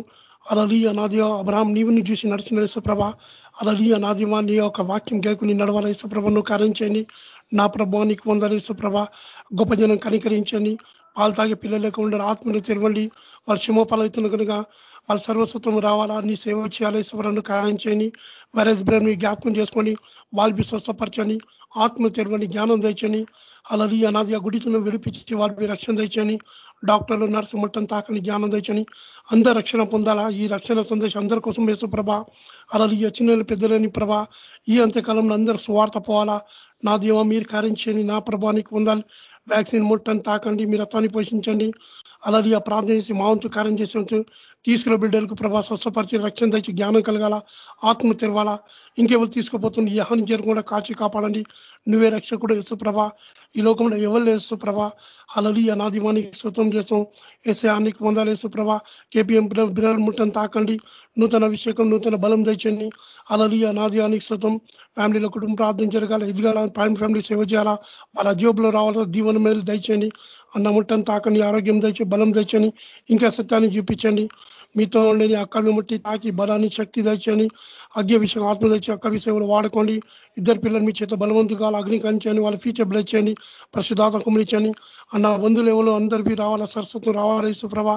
అలలి అనాది అబ్రహాం నీవుని చూసి నడిచిన యేసుప్రభ అలలి అనాదివా నీ యొక్క వాక్యం గేకుని నడవాల యేసుప్రభ నువ్వు కార్యం నా ప్రభావ నీకు పొందాలి యేసుప్రభ గొప్ప జనం కనికరించండి. పాలు తాగే పిల్లలకు ఉండే ఆత్మని తెరవండి. వాళ్ళు క్షమోపాలవుతున్న కనుక వాళ్ళ సర్వస్వత్వం రావాలా? నీ సేవ చేయాలి శివరను ఖాయం చేయని వైరస్ బ్రెయిన్ జ్ఞాపకం చేసుకొని వాళ్ళు స్వస్థపరచండి. ఆత్మ తెరవని జ్ఞానం తెచ్చని అలాది అనాదిగా ఆ విడిపించి వారికి రక్షణ తెచ్చని డాక్టర్లు నర్సు మొట్టం తాకని జ్ఞానం తెచ్చని అందరు రక్షణ పొందాలా? ఈ రక్షణ సందేశం అందరి కోసం వేసు ప్రభా అలాది చిన్నలు పెద్దలని ప్రభా ఈ అంత్యకాలంలో అందరూ స్వార్థ పోవాలా? నా దేవ మీరు కార్యం నా ప్రభానికి పొందాలి. వ్యాక్సిన్ ముట్టని తాకండి మీరు అతాన్ని పోషించండి. అలాది ఆ ప్రార్థన చేసి మా వంతు కార్యం చేసినట్టు తీసుకున్న బిడ్డలకు ప్రభా స్వస్థపరిచి రక్షణ తెచ్చి జ్ఞానం కలగాల? ఆత్మ తెరవాలా? ఇంకెవరు తీసుకుపోతుంది ఈ హాని జరగకుండా కాచి కాపాడండి. నువ్వే రక్షకుడు యేసుప్రభ ఈ లోకంలో ఎవరు లేదు ప్రభా? అలలి అనాదివానికి స్వతం చేస్తాం. ఎస్ఏ ఆనికి పొందాలి యేసు కేపీఎం బిరల్ ముట్టను తాకండి. నూతన అభిషేకం నూతన బలం తెచ్చండి అలలి అనాదివానికి స్వతం ఫ్యామిలీలో కుటుంబం ప్రార్థన జరగాల. ఎదగాల ఫ్యామిలీ సేవ చేయాలా? వాళ్ళ జీవులో రావాలా? దీవెన మేలు దయచేయండి. అన్న ముట్టను తాకండి. ఆరోగ్యం తెచ్చి బలం తెచ్చండి ఇంకా సత్యాన్ని చూపించండి. మీతో ఉండేది అక్కడిని ముట్టి తాకి బలాన్ని శక్తి తెచ్చని అగ్ని విషయం ఆత్మ తెచ్చి అక్క విషయంలో వాడుకోండి. ఇద్దరు పిల్లలు మీ చేత బలవంతుగా అగ్ని కంచండి వాళ్ళ ఫ్యూచర్ బ్లడ్ చేయండి పరిశుధాత అన్న బంధువులు ఎవరు అందరికీ రావాలా? సరస్వతం రావాలా? సుప్రభ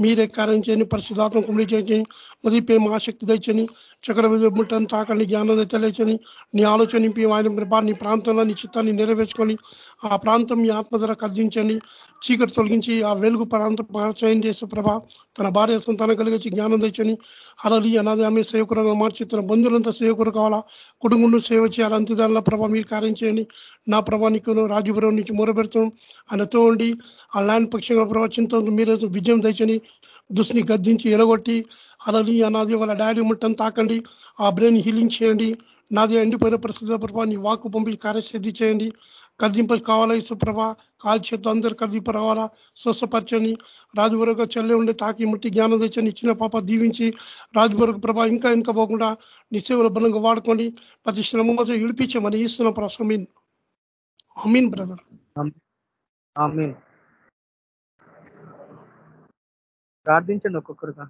మీరే కార్యం చేయని పరిశుధాత్మ కుమరించండి మదిపే ఆసక్తి తెచ్చని చక్ర ముట్టని తాకండి జ్ఞానం తెచ్చని నీ ఆలోచన నింపి ఆయన నీ ప్రాంతంలో నీ చిత్తాన్ని నెరవేర్చుకొని ఆ ప్రాంతం మీ ఆత్మ ధర కర్దించండి చీకటి తొలగించి ఆ వెలుగు ప్రాంతం మార్చయం చేసే ప్రభ. తన భార్య సంతానం కలిగించి జ్ఞానం తెచ్చని అలలి అనాది ఆమె సేవకురంగా మార్చి తన బంధువులంతా సేవకురు కావాలా? కుటుంబంలో సేవ చేయాలి? అంత్యదానిలో ప్రభ మీరు కార్యం చేయండి. నా ప్రభానికి రాజుపురం నుంచి మూరబెడతాం ఆయనతో ఉండి ఆ ల్యాండ్ పక్షంగా ప్రభావ మీరు విజయం తెచ్చని దుష్ని గద్దించి ఎలగొట్టి అలలి అనాది వాళ్ళ డాడీ ముట్టని తాకండి. ఆ బ్రెయిన్ హీలింగ్ చేయండి. నాది ఎండిపోయిన పరిస్థితుల ప్రభావ నీ వాకు పంపి కార్యసిద్ధి చేయండి. కదింప కావాలా ఇసుప్రభ కాల్ చేత అందరు కదింపు రావాలా స్వస్థపరచని రాజువరకు చెల్లె ఉండి తాకి ముట్టి జ్ఞానం తెచ్చని ఇచ్చిన పాప దీవించి రాజువరకు ప్రభా ఇంకా ఇంకా పోకుండా నీ సేవల బలంగా వాడుకోండి. ప్రతి శ్రమ ఇడిపించమని ఇస్తున్న ప్రసమీన్ అమీన్ బ్రదర్. ప్రార్థించండి ఒక్కొక్కరుగా.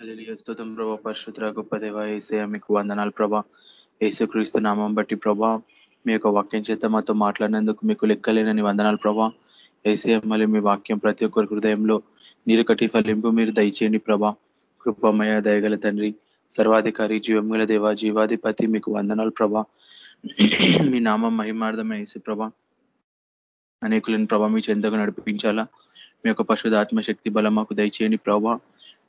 స్తోతం ప్రభా. పరిశుద్ర గొప్ప దేవ ఏసే మీకు వందనాలు ప్రభా. ఏసుక్రీస్తు నామం బట్టి ప్రభా మీ యొక్క వాక్యం చేత మాతో మాట్లాడినందుకు మీకు లెక్కలేనని వందనాలు ప్రభా. ఏసే మళ్ళీ మీ వాక్యం ప్రతి ఒక్కరి హృదయంలో నీరు కటి ఫలింపు మీరు దయచేయండి ప్రభా. కృపమయ దయగల తండ్రి సర్వాధికారి జీవముల దేవ జీవాధిపతి మీకు వందనాలు ప్రభా. మీ నామం మహిమార్థమే ఏసు ప్రభా. అనేకులను ప్రభా మీ చెందకు నడిపించాలా. మీ యొక్క పరిశుధ శక్తి బలం మాకు దయచేయండి ప్రభా.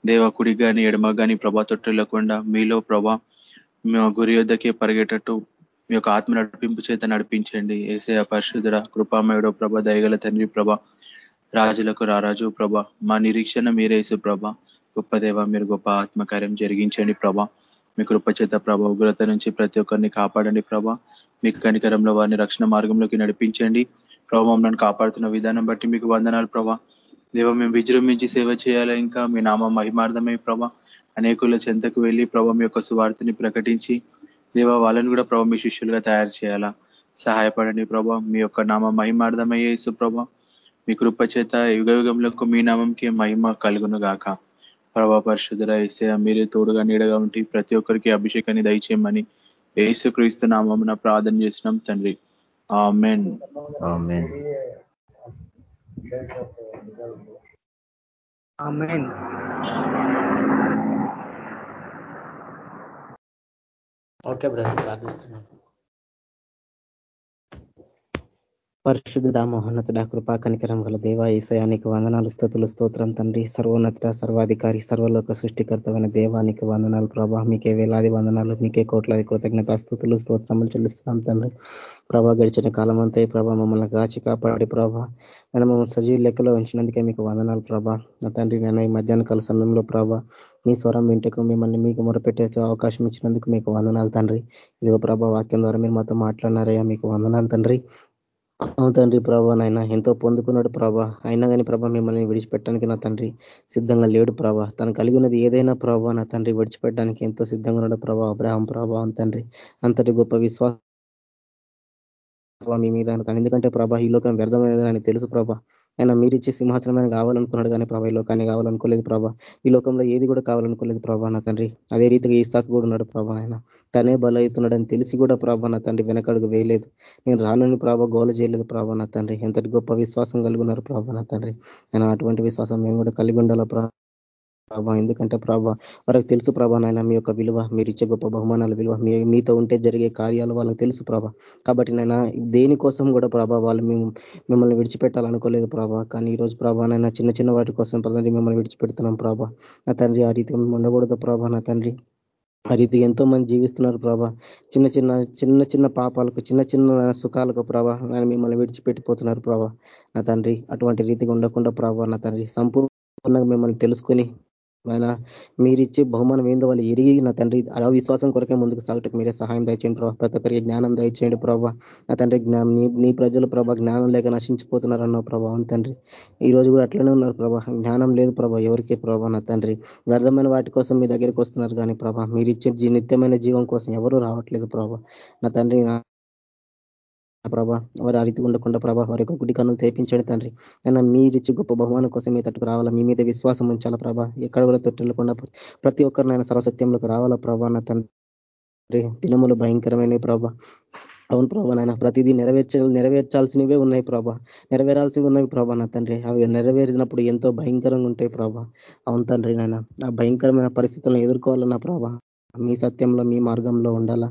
దేవ కుడి కానీ ఎడమ కానీ ప్రభా తొట్టిల్లకుండా మీలో ప్రభా మీ గురి యొద్దకే పరిగేటట్టు మీ యొక్క ఆత్మ నడిపింపు చేత నడిపించండి. ఏసే పరిశుద్ధుడ కృపామయుడు ప్రభ దయగల తండ్రి ప్రభ రాజులకు రారాజు ప్రభ మా నిరీక్షణ మీరేసు ప్రభ. గొప్ప దేవ మీరు గొప్ప ఆత్మకార్యం జరిగించండి ప్రభ. మీ కృప చేత ప్రభ ఉగ్రత నుంచి ప్రతి ఒక్కరిని కాపాడండి ప్రభ. మీ కనికరంలో వారిని రక్షణ మార్గంలోకి నడిపించండి. ప్రభావం మమ్మల్ని కాపాడుతున్న విధానం బట్టి మీకు వందనాలు ప్రభా. దేవ మేము విజృంభించి సేవ చేయాలా? ఇంకా మీ నామ మహిమార్థమై ప్రభా. అనేకుల చెంతకు వెళ్ళి ప్రభా యొక్క సువార్తని ప్రకటించి దేవ వాళ్ళని కూడా ప్రభా మీ శిష్యులుగా తయారు చేయాలా? సహాయపడండి ప్రభా మీ యొక్క నామ మహిమార్థమయ్యే ప్రభా. మీ కృపచేత యుగ యుగంలో మీ నామంకి మహిమ కలుగును గాక. ప్రభా పరిశుద్ధుల ఏసే మీరే తోడుగా నీడగా ఉండి ప్రతి ఒక్కరికి అభిషేకాన్ని దయచేయమని ఏసు క్రీస్తు నామం ప్రార్థన చేసినాం తండ్రి. ఆమెన్. ఓకే బ్రదర్ ప్రార్థిస్తున్నాను పరిశుద్ధుడ మహోన్నతుడ కృపా కనికరం గల దేవ ఈసయానికి వందనాలు స్థుతులు స్తోత్రం తండ్రి. సర్వోన్నత సర్వాధికారి సర్వలోక సృష్టికర్తమైన దేవానికి వందనాలు ప్రభా. మీకే వేలాది వందనాలు మీకే కోట్లాది కృతజ్ఞత స్థుతులు స్తోత్రములు చెల్లిస్తున్నాం తండ్రి. ప్రభా గడిచిన కాలం అంతే ప్రభా మమ్మల్ని గాచి కాపాడి ప్రభా. నేను మమ్మల్ని సజీవ లెక్కలో ఉంచినందుకే మీకు వందనాలు ప్రభా. నా తండ్రి నేను ఈ మధ్యాహ్న కాల సమయంలో ప్రభా మీ స్వరం వింటకు మిమ్మల్ని మీకు మొరపెట్టే అవకాశం ఇచ్చినందుకు మీకు వందనాలు తండ్రి. ఇదిగో ప్రభా వాక్యం ద్వారా మీరు మాతో మాట్లాడినారయ్యా మీకు వందనాలు తండ్రి. అవును తండ్రి ప్రభా నాయన ఎంతో పొందుకున్నాడు ప్రభా. అయినా కానీ ప్రభా మిమ్మల్ని విడిచిపెట్టడానికి నా తండ్రి సిద్ధంగా లేడు ప్రభా. తను కలిగి ఉన్నది ఏదైనా ప్రభా నా తండ్రి విడిచిపెట్టడానికి ఎంతో సిద్ధంగా ఉన్నాడు ప్రభా. అబ్రాహం ప్రభా తండ్రి. అంతటి గొప్ప విశ్వాసం మీ మీద ఎందుకంటే ప్రభా ఈ లోకం వ్యర్థమైనదని తెలుసు ప్రభా. ఆయన మీరిచ్చే ఆయన కావాలనుకున్నాడు కానీ ప్రభా ఈ లోకాన్ని కావాలనుకోలేదు ప్రభా. ఈ లోకంలో ఏది కూడా కావాలనుకోలేదు ప్రభా నా తండ్రి. అదే రీతిగా ఈసాకు కూడా ఉన్నాడు ప్రభా ఆయన. తనే బలవుతున్నాడని తెలిసి కూడా ప్రభా నా తండ్రి వెనకడుగు వేయలేదు. నేను రానని ప్రభా గోల చేయలేదు ప్రభా నా తండ్రి. ఎంతటి గొప్ప విశ్వాసం కలిగి ఉన్నారు ప్రభా నా తండ్రి. ఆయన అటువంటి విశ్వాసం మేము కూడా కలిగి ఉండాలా ప్రభా ఎందుకంటే ప్రభా వారికి తెలుసు ప్రభా నాయన మీ యొక్క విలువ మీరు ఇచ్చే గొప్ప బహుమానాల విలువ మీతో ఉంటే జరిగే కార్యాలు వాళ్ళకి తెలుసు ప్రభా. కాబట్టి నాయన దేనికోసం కూడా ప్రభా వాళ్ళు మేము మిమ్మల్ని విడిచిపెట్టాలనుకోలేదు ప్రభా. కానీ ఈ రోజు ప్రభా నైనా చిన్న చిన్న వాటి కోసం ప్రధాని మిమ్మల్ని విడిచిపెడుతున్నాం ప్రభా. నా తండ్రి ఆ రీతిగా మేము ఉండకూడదు ప్రభా నా తండ్రి. ఆ రీతి ఎంతో మంది జీవిస్తున్నారు ప్రభా. చిన్న చిన్న చిన్న చిన్న పాపాలకు చిన్న చిన్న సుఖాలకు ప్రభా మిమ్మల్ని విడిచిపెట్టిపోతున్నారు ప్రభా. నా తండ్రి అటువంటి రీతిగా ఉండకుండా ప్రభా నా తండ్రి సంపూర్ణంగా మిమ్మల్ని తెలుసుకొని ఆయన మీరిచ్చే బహుమానం ఏందో వాళ్ళు ఎరిగి నా తండ్రి అలా విశ్వాసం కొరకే ముందుకు సాగటకు మీరే సహాయం దయచేయండి ప్రభావ ప్రతి ఒక్కరికి జ్ఞానం దయచేయండి ప్రభావ నా తండ్రి జ్ఞానం నీ ప్రజలు ప్రభా జ్ఞానం లేక నశించిపోతున్నారన్న ప్రభావం తండ్రి. ఈ రోజు కూడా అట్లనే ఉన్నారు ప్రభా. జ్ఞానం లేదు ప్రభా ఎవరికి ప్రభా నా తండ్రి. వ్యర్థమైన వాటి కోసం మీ దగ్గరికి వస్తున్నారు కానీ ప్రభా మీరు ఇచ్చే నిత్యమైన జీవం కోసం ఎవరూ రావట్లేదు ప్రభా. నా తండ్రి ప్రభా వారి అరితి ఉండకుండా ప్రభా వారి యొక్క గుడి కన్నులు తెప్పించండి తండ్రి. అయినా మీరిచ్చి గొప్ప బహుమానం కోసం మీ తట్టుకు రావాలా? మీ మీద విశ్వాసం ఉంచాలా ప్రభా? ఎక్కడ కూడా తొట్టెళ్ళకుండా ప్రతి ఒక్కరినైనా సర్వసత్యంలోకి రావాలా ప్రభా నా తండ్రి? దినములు భయంకరమైన ప్రభా. అవును ప్రభా నాయన ప్రతిదీ నెరవేర్చ నెరవేర్చాల్సినవే ఉన్నాయి ప్రభా. నెరవేరాల్సినవి ఉన్నాయి ప్రభా నా తండ్రి. అవి నెరవేరినప్పుడు ఎంతో భయంకరంగా ఉంటాయి ప్రభా. అవును తండ్రి నాయన ఆ భయంకరమైన పరిస్థితులను ఎదుర్కోవాలన్నా ప్రభా మీ సత్యంలో మీ మార్గంలో ఉండాలా?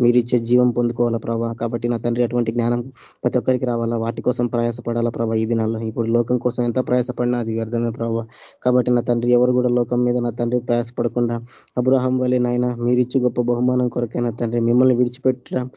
మీరు ఇచ్చే జీవం పొందుకోవాలా ప్రభా? కాబట్టి నా తండ్రి అటువంటి జ్ఞానం ప్రతి ఒక్కరికి రావాలా? వాటి కోసం ప్రయాసపడాలా ప్రభా ఈ దినాల్లో? ఇప్పుడు లోకం కోసం ఎంత ప్రయాసపడినా అది వ్యర్థమే ప్రభావ కాబట్టి నా తండ్రి ఎవరు కూడా లోకం మీద నా తండ్రి ప్రయాసపడకుండా అబ్రహం వలె నాయన మీరిచ్చి గొప్ప బహుమానం కొరకైనా తండ్రి మిమ్మల్ని విడిచిపెట్టడం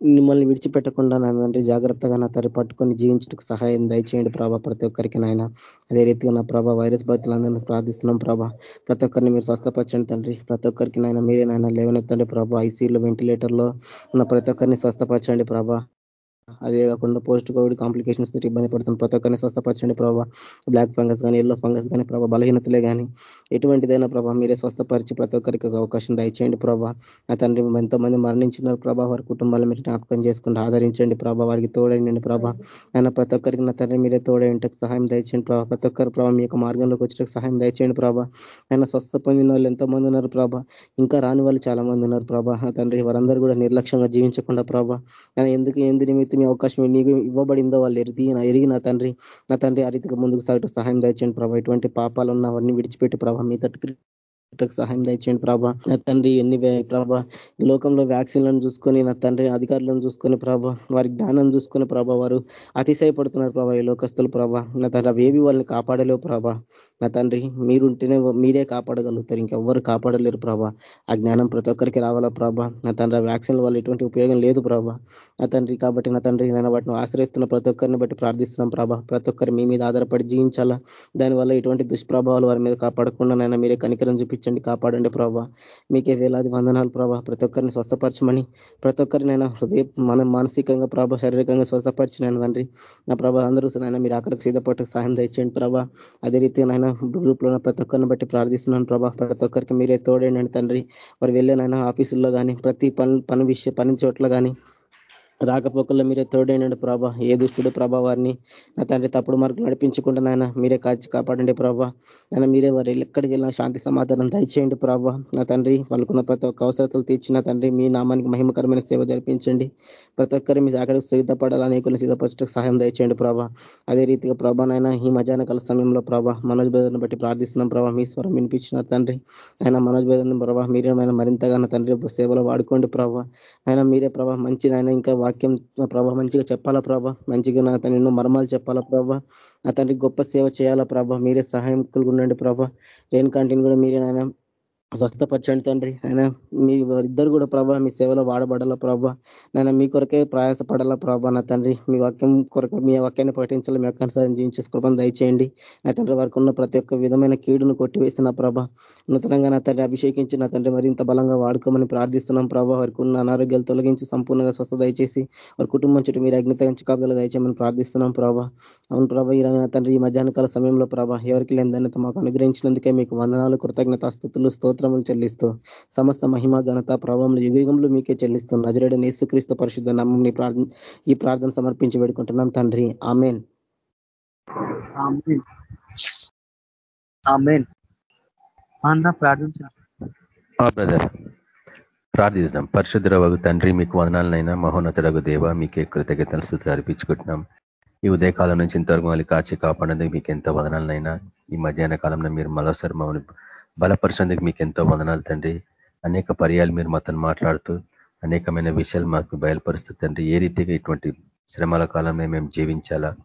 మిమ్మల్ని విడిచిపెట్టకుండా నా తండ్రి జాగ్రత్తగా నా తరి పట్టుకొని జీవించడానికి సహాయం దయచేయండి ప్రభా ప్రతి ఒక్కరికి నాయన. అదే రీతిగా నా ప్రభా వైరస్ బాధితులందరినీ ప్రార్థిస్తున్నాం ప్రభా. ప్రతి ఒక్కరిని మీరు స్వస్థపరచండి తండ్రి. ప్రతి ఒక్కరికి నాయన మీరే నాయన లేవనెత్తండి ప్రభా. ఐసీలో వెంటిలేటర్లో ఉన్న ప్రతి ఒక్కరిని స్వస్థపరచండి ప్రభా. అదే కాకుండా పోస్ట్ కోవిడ్ కాంప్లికేషన్స్ తోటి ఇబ్బంది పడుతుంది ప్రతి ఒక్కరిని స్వస్థపరచండి ప్రభావ బ్లాక్ ఫంగస్ కానీ ఎల్లో ఫంగస్ కానీ ప్రభావ బలహీనతలే కానీ ఎటువంటిదైనా ప్రభావ మీరే స్వస్థపరిచి ప్రతి ఒక్కరికి అవకాశం దయచేయండి ప్రభావ నా తండ్రి ఎంతో మంది మరణించినారు ప్రభావ వారి కుటుంబాలు మీరు జ్ఞాపకం చేసుకుంటూ ఆదరించండి ప్రభావ వారికి తోడైండి ప్రభా. ఆయన ప్రతి ఒక్కరికి నా తండ్రి మీరే తోడైంటకు సహాయం దయచేయండి ప్రభావ ప్రతి ఒక్కరు ప్రభావ మీ యొక్క మార్గంలోకి వచ్చేటకు సహాయం దయచేయండి ప్రభావ ఆయన స్వస్థ పొందిన వాళ్ళు ఎంతో మంది ఉన్నారు ప్రభా. ఇంకా రాని వాళ్ళు చాలా మంది ఉన్నారు ప్రభా. తండ్రి వారందరూ కూడా నిర్లక్ష్యంగా జీవించకుండా ప్రభా. ఆయన ఎందుకు ఎందు నిమిత్తం మీ అవకాశం నీకు ఇవ్వబడిందో వాళ్ళు ఎరిగి ఎరిగి నా తండ్రి నా తండ్రి ఆ రీతిగా ముందుకు సాగటం సహాయం దయచేయండి ప్రభావ ఇటువంటి పాపాలు ఉన్న అవన్నీ విడిచిపెట్టి ప్రభావ మీ తట్టు సహాయం దయచేయండి ప్రభా. నా తండ్రి ఎన్ని ప్రభా లోకంలో వ్యాక్సిన్లను చూసుకొని నా తండ్రి అధికారులను చూసుకొని ప్రభా వారి జ్ఞానం చూసుకొని ప్రభా వారు అతిశయపడుతున్నారు ప్రభా ఈ లోకస్తులు ప్రభా. నా తండ్రి అవేవి వాళ్ళని కాపాడలేవు ప్రభా. నా తండ్రి మీరుంటేనే మీరే కాపాడగలుగుతారు. ఇంకెవ్వరు కాపాడలేరు ప్రభా. ఆ జ్ఞానం ప్రతి ఒక్కరికి రావాలా ప్రభా. నా తండ్రి వ్యాక్సిన్ వల్ల ఎటువంటి ఉపయోగం లేదు ప్రభా. నా తండ్రి కాబట్టి నా తండ్రి నేను వాటిని ఆశ్రయిస్తున్న ప్రతి ఒక్కరిని బట్టి ప్రార్థిస్తున్నాం ప్రభా. ప్రతి ఒక్కరు మీ మీద ఆధారపడి జీవించాలా? దానివల్ల ఎటువంటి దుష్ప్రభావాలు వారి మీద కాపాడకుండా నైనా మీరే కనికరం నడిపించండి కాపాడండి ప్రభావ మీకే వేలాది వందనాలు ప్రభావ ప్రతి ఒక్కరిని స్వస్థపరచమని ప్రతి ఒక్కరినైనా హృదయ మన మానసికంగా ప్రభావ శారీరకంగా స్వస్థపరిచినాను తండ్రి నా ప్రభా అందరూ నాయన మీరు అక్కడికి సిద్ధపట్టు సహాయం దయచేయండి ప్రభా. అదే రీతి నాయన గ్రూప్లో ప్రతి ఒక్కరిని బట్టి ప్రార్థిస్తున్నాను ప్రభా. ప్రతి ఒక్కరికి మీరే తోడేనండి తండ్రి. వారు వెళ్ళేనైనా ఆఫీసుల్లో కానీ ప్రతి పని పని విషయ పని చోట్ల కానీ రాకపోకల్లో మీరే తోడైనండి ప్రభా. ఏ దుష్టుడు ప్రభా వారిని? నా తండ్రి తప్పుడు మార్గం నడిపించకుండా నాయన. మీరే కాచి కాపాడండి ప్రభా. నాయన మీరే వారు ఎక్కడికి వెళ్ళినా శాంతి సమాధానం దయచేయండి ప్రభా. నా తండ్రి వాళ్ళకున్న ప్రతి ఒక్క అవసరతలు తీర్చిన తండ్రి మీ నామానికి మహిమకరమైన సేవ జరిపించండి. ప్రతి ఒక్కరి మీ అక్కడికి సిద్ధపడాలని కొన్ని సిద్ధపరచడానికి సహాయం దయచేయండి ప్రభా. అదే రీతిగా ప్రభా నాయన ఈ మధ్యాహ్న కాల సమయంలో ప్రభా మనోజ్ బేదర్ని బట్టి ప్రార్థిస్తున్నాం ప్రభా. మీ స్వరం వినిపించిన తండ్రి ఆయన మనోజ్ బేదర్ని ప్రభా మీరే మరింతగా నా తండ్రి సేవలో వాడుకోండి ప్రభా. ఆయన మీరే ప్రభా మంచి నాయన ఇంకా వాక్యం ప్రభా మంచిగా చెప్పాలా ప్రభా? మంచిగా నా తను ఎన్నో మర్మాలు చెప్పాలా ప్రభా? నా తండ్రి గొప్ప సేవ చేయాలా ప్రభా? మీరే సహాయం ఉండండి ప్రభా. రేణుకాంటిని కూడా మీరే నాయన స్వస్థపరచండి తండ్రి. ఆయన మీ ఇద్దరు కూడా ప్రభా మీ సేవలో వాడబడాలా ప్రభా? నేను మీ కొరకే ప్రయాసపడాలా ప్రభా నా తండ్రి? మీ వాక్యం కొరకు మీ వాక్యాన్ని ప్రకటించాలి? మీ అనుసారం జీవించే కృపను దయచేయండి. నా తండ్రి వారికి ఉన్న ప్రతి ఒక్క విధమైన కీడును కొట్టివేసిన ప్రభ. నూతనంగా నా తండ్రి అభిషేకించి నా తండ్రి మరింత బలంగా వాడుకోమని ప్రార్థిస్తున్నాం ప్రభా. వారికి ఉన్న అనారోగ్యాలు తొలగించి సంపూర్ణంగా స్వస్థ దయచేసి వారి కుటుంబం చుట్టూ మీరు అగ్నితగించి కాపుదల దయచేయమని ప్రార్థిస్తున్నాం ప్రభా. అవును ప్రభా ఈ తండ్రి ఈ మధ్యాహ్నకాల సమయంలో ప్రభా ఎవరికి లేని ధన్యత మాకు అనుగ్రహించినందుకే మీకు వందనాలు కృతజ్ఞత స్థుతులు స్తోత్రములు చెల్లిస్తూ సమస్త మహిమ ఘనత ప్రభావం యుగంలో మీకే చెల్లిస్తూ నజరేడ నేసుక్రీస్తు పరిశుద్ధ నమ్మం ఈ ప్రార్థన సమర్పించి పెడుకుంటున్నాం తండ్రి. ఆమెన్. బ్రదర్ ప్రార్థిస్తాం. పరిశుద్ధ తండ్రి మీకు వదనాలనైనా మహోన్నతుడగు దేవ మీకే కృతజ్ఞతలు స్థుతులు అర్పించుకుంటున్నాం. ఈ ఉదయకాలం నుంచి ఇంతవరకు మళ్ళీ కాచి కాపాడేందుకు మీకు ఎంతో వదనాలనైనా. ఈ మధ్యాహ్న కాలంలో మీరు మరోసారి మమ్మల్ని బలపరిచినందుకు మీకు ఎంతో వదనాలు తండ్రి. అనేక పర్యాలు మీరు మాతో మాట్లాడుతూ అనేకమైన విషయాలు మాకు బయలుపరుస్తూ తండ్రి. ఏ రీతిగా ఇటువంటి శ్రమల కాలంలో మేము జీవించాలా?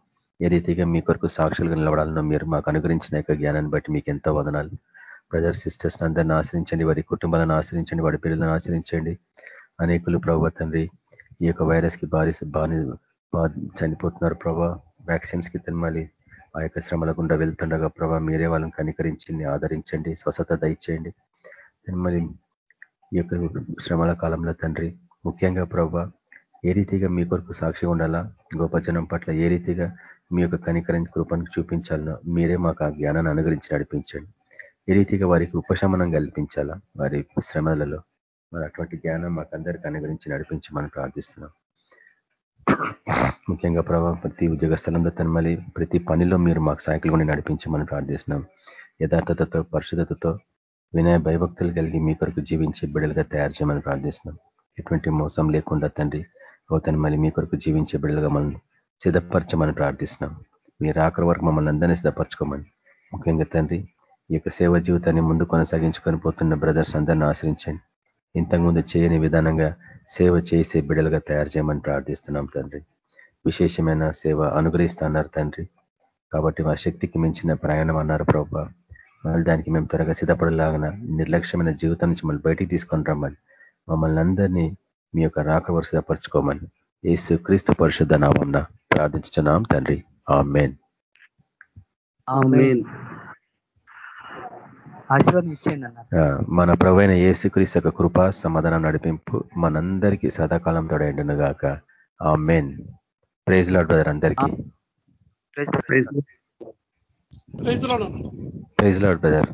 ఏ రీతిగా మీ కొరకు సాక్షులుగా నిలబడాలనో మీరు మాకు అనుగ్రహించిన యొక్క జ్ఞానాన్ని బట్టి మీకు ఎంతో వదనాలు. బ్రదర్ సిస్టర్స్ అందరిని ఆశ్రయించండి. వారి కుటుంబాలను ఆశ్రయించండి. వారి పిల్లలను ఆశ్రయించండి. అనేకులు ప్రభావ తండ్రి ఈ యొక్క వైరస్కి బారి బాని చనిపోతున్నారు ప్రభా. వ్యాక్సిన్స్కి మళ్ళీ ఆ యొక్క శ్రమల గుండా వెళ్తుండగా ప్రభా మీరే వాళ్ళని కనికరించండి ఆదరించండి స్వస్థత దయచేయండి. మరి ఈ యొక్క శ్రమల కాలంలో తండ్రి ముఖ్యంగా ప్రభా ఏ రీతిగా మీ కొరకు సాక్షి ఉండాలా గొప్ప జనం పట్ల ఏ రీతిగా మీ యొక్క కనికరించి కృపను చూపించాలనో మీరే మాకు ఆ జ్ఞానాన్ని అనుగ్రహించి నడిపించండి. ఏ రీతిగా వారికి ఉపశమనం కల్పించాలా వారి శ్రమలలో మరి అటువంటి జ్ఞానం మాకు అందరికీ అనుగ్రహించి నడిపించమని ప్రార్థిస్తున్నాం. ముఖ్యంగా ప్రభావ ప్రతి ఉద్యోగ స్థలంలో తనమలి మళ్ళీ ప్రతి పనిలో మీరు మాకు సహాయకులు కూడా నడిపించమని ప్రార్థిస్తున్నాం. యథార్థతతో పరిశుద్ధతతో వినయ భయభక్తులు కలిగి మీ కొరకు జీవించే బిడ్డలుగా తయారు చేయమని ప్రార్థిస్తున్నాం. ఎటువంటి మోసం లేకుండా తండ్రి ఓ తను మళ్ళీ మీ కొరకు జీవించే బిడ్డలుగా మనల్ని సిద్ధపరచమని ప్రార్థిస్తున్నాం. మీరు ఆఖరి వరకు మమ్మల్ని అందరినీ సిద్ధపరచుకోమని. ముఖ్యంగా తండ్రి ఈ యొక్క సేవ జీవితాన్ని ముందు కొనసాగించుకొని పోతున్న బ్రదర్స్ అందరిని ఆశ్రయించండి. ఇంతకుముందు చేయని విధానంగా సేవ చేసే బిడ్డలుగా తయారు చేయమని ప్రార్థిస్తున్నాం తండ్రి. విశేషమైన సేవ అనుగ్రహిస్తున్నారు తండ్రి. కాబట్టి మా శక్తికి మించిన ప్రయాణం అన్నారు ప్రభావ మళ్ళీ దానికి మేము త్వరగా సిద్ధపడలాగిన నిర్లక్ష్యమైన జీవితం నుంచి మళ్ళీ బయటికి తీసుకొని రమ్మని. మమ్మల్ని అందరినీ మీ యొక్క రాక సిద్ధపరచుకోమని ఏసు క్రీస్తు పరిశుద్ధ నామం ప్రార్థించున్నాం తండ్రి. ఆ మెయిన్ మన ప్రవైన ఏసుక్రీస్తు యొక్క కృప సమాధానం నడిపింపు మనందరికీ సదాకాలం తోడైండును గాక ఆ మెయిన్ ప్రైజ్ లాడ్ బ్రదర్ అందరికీ. Praise Lord brother.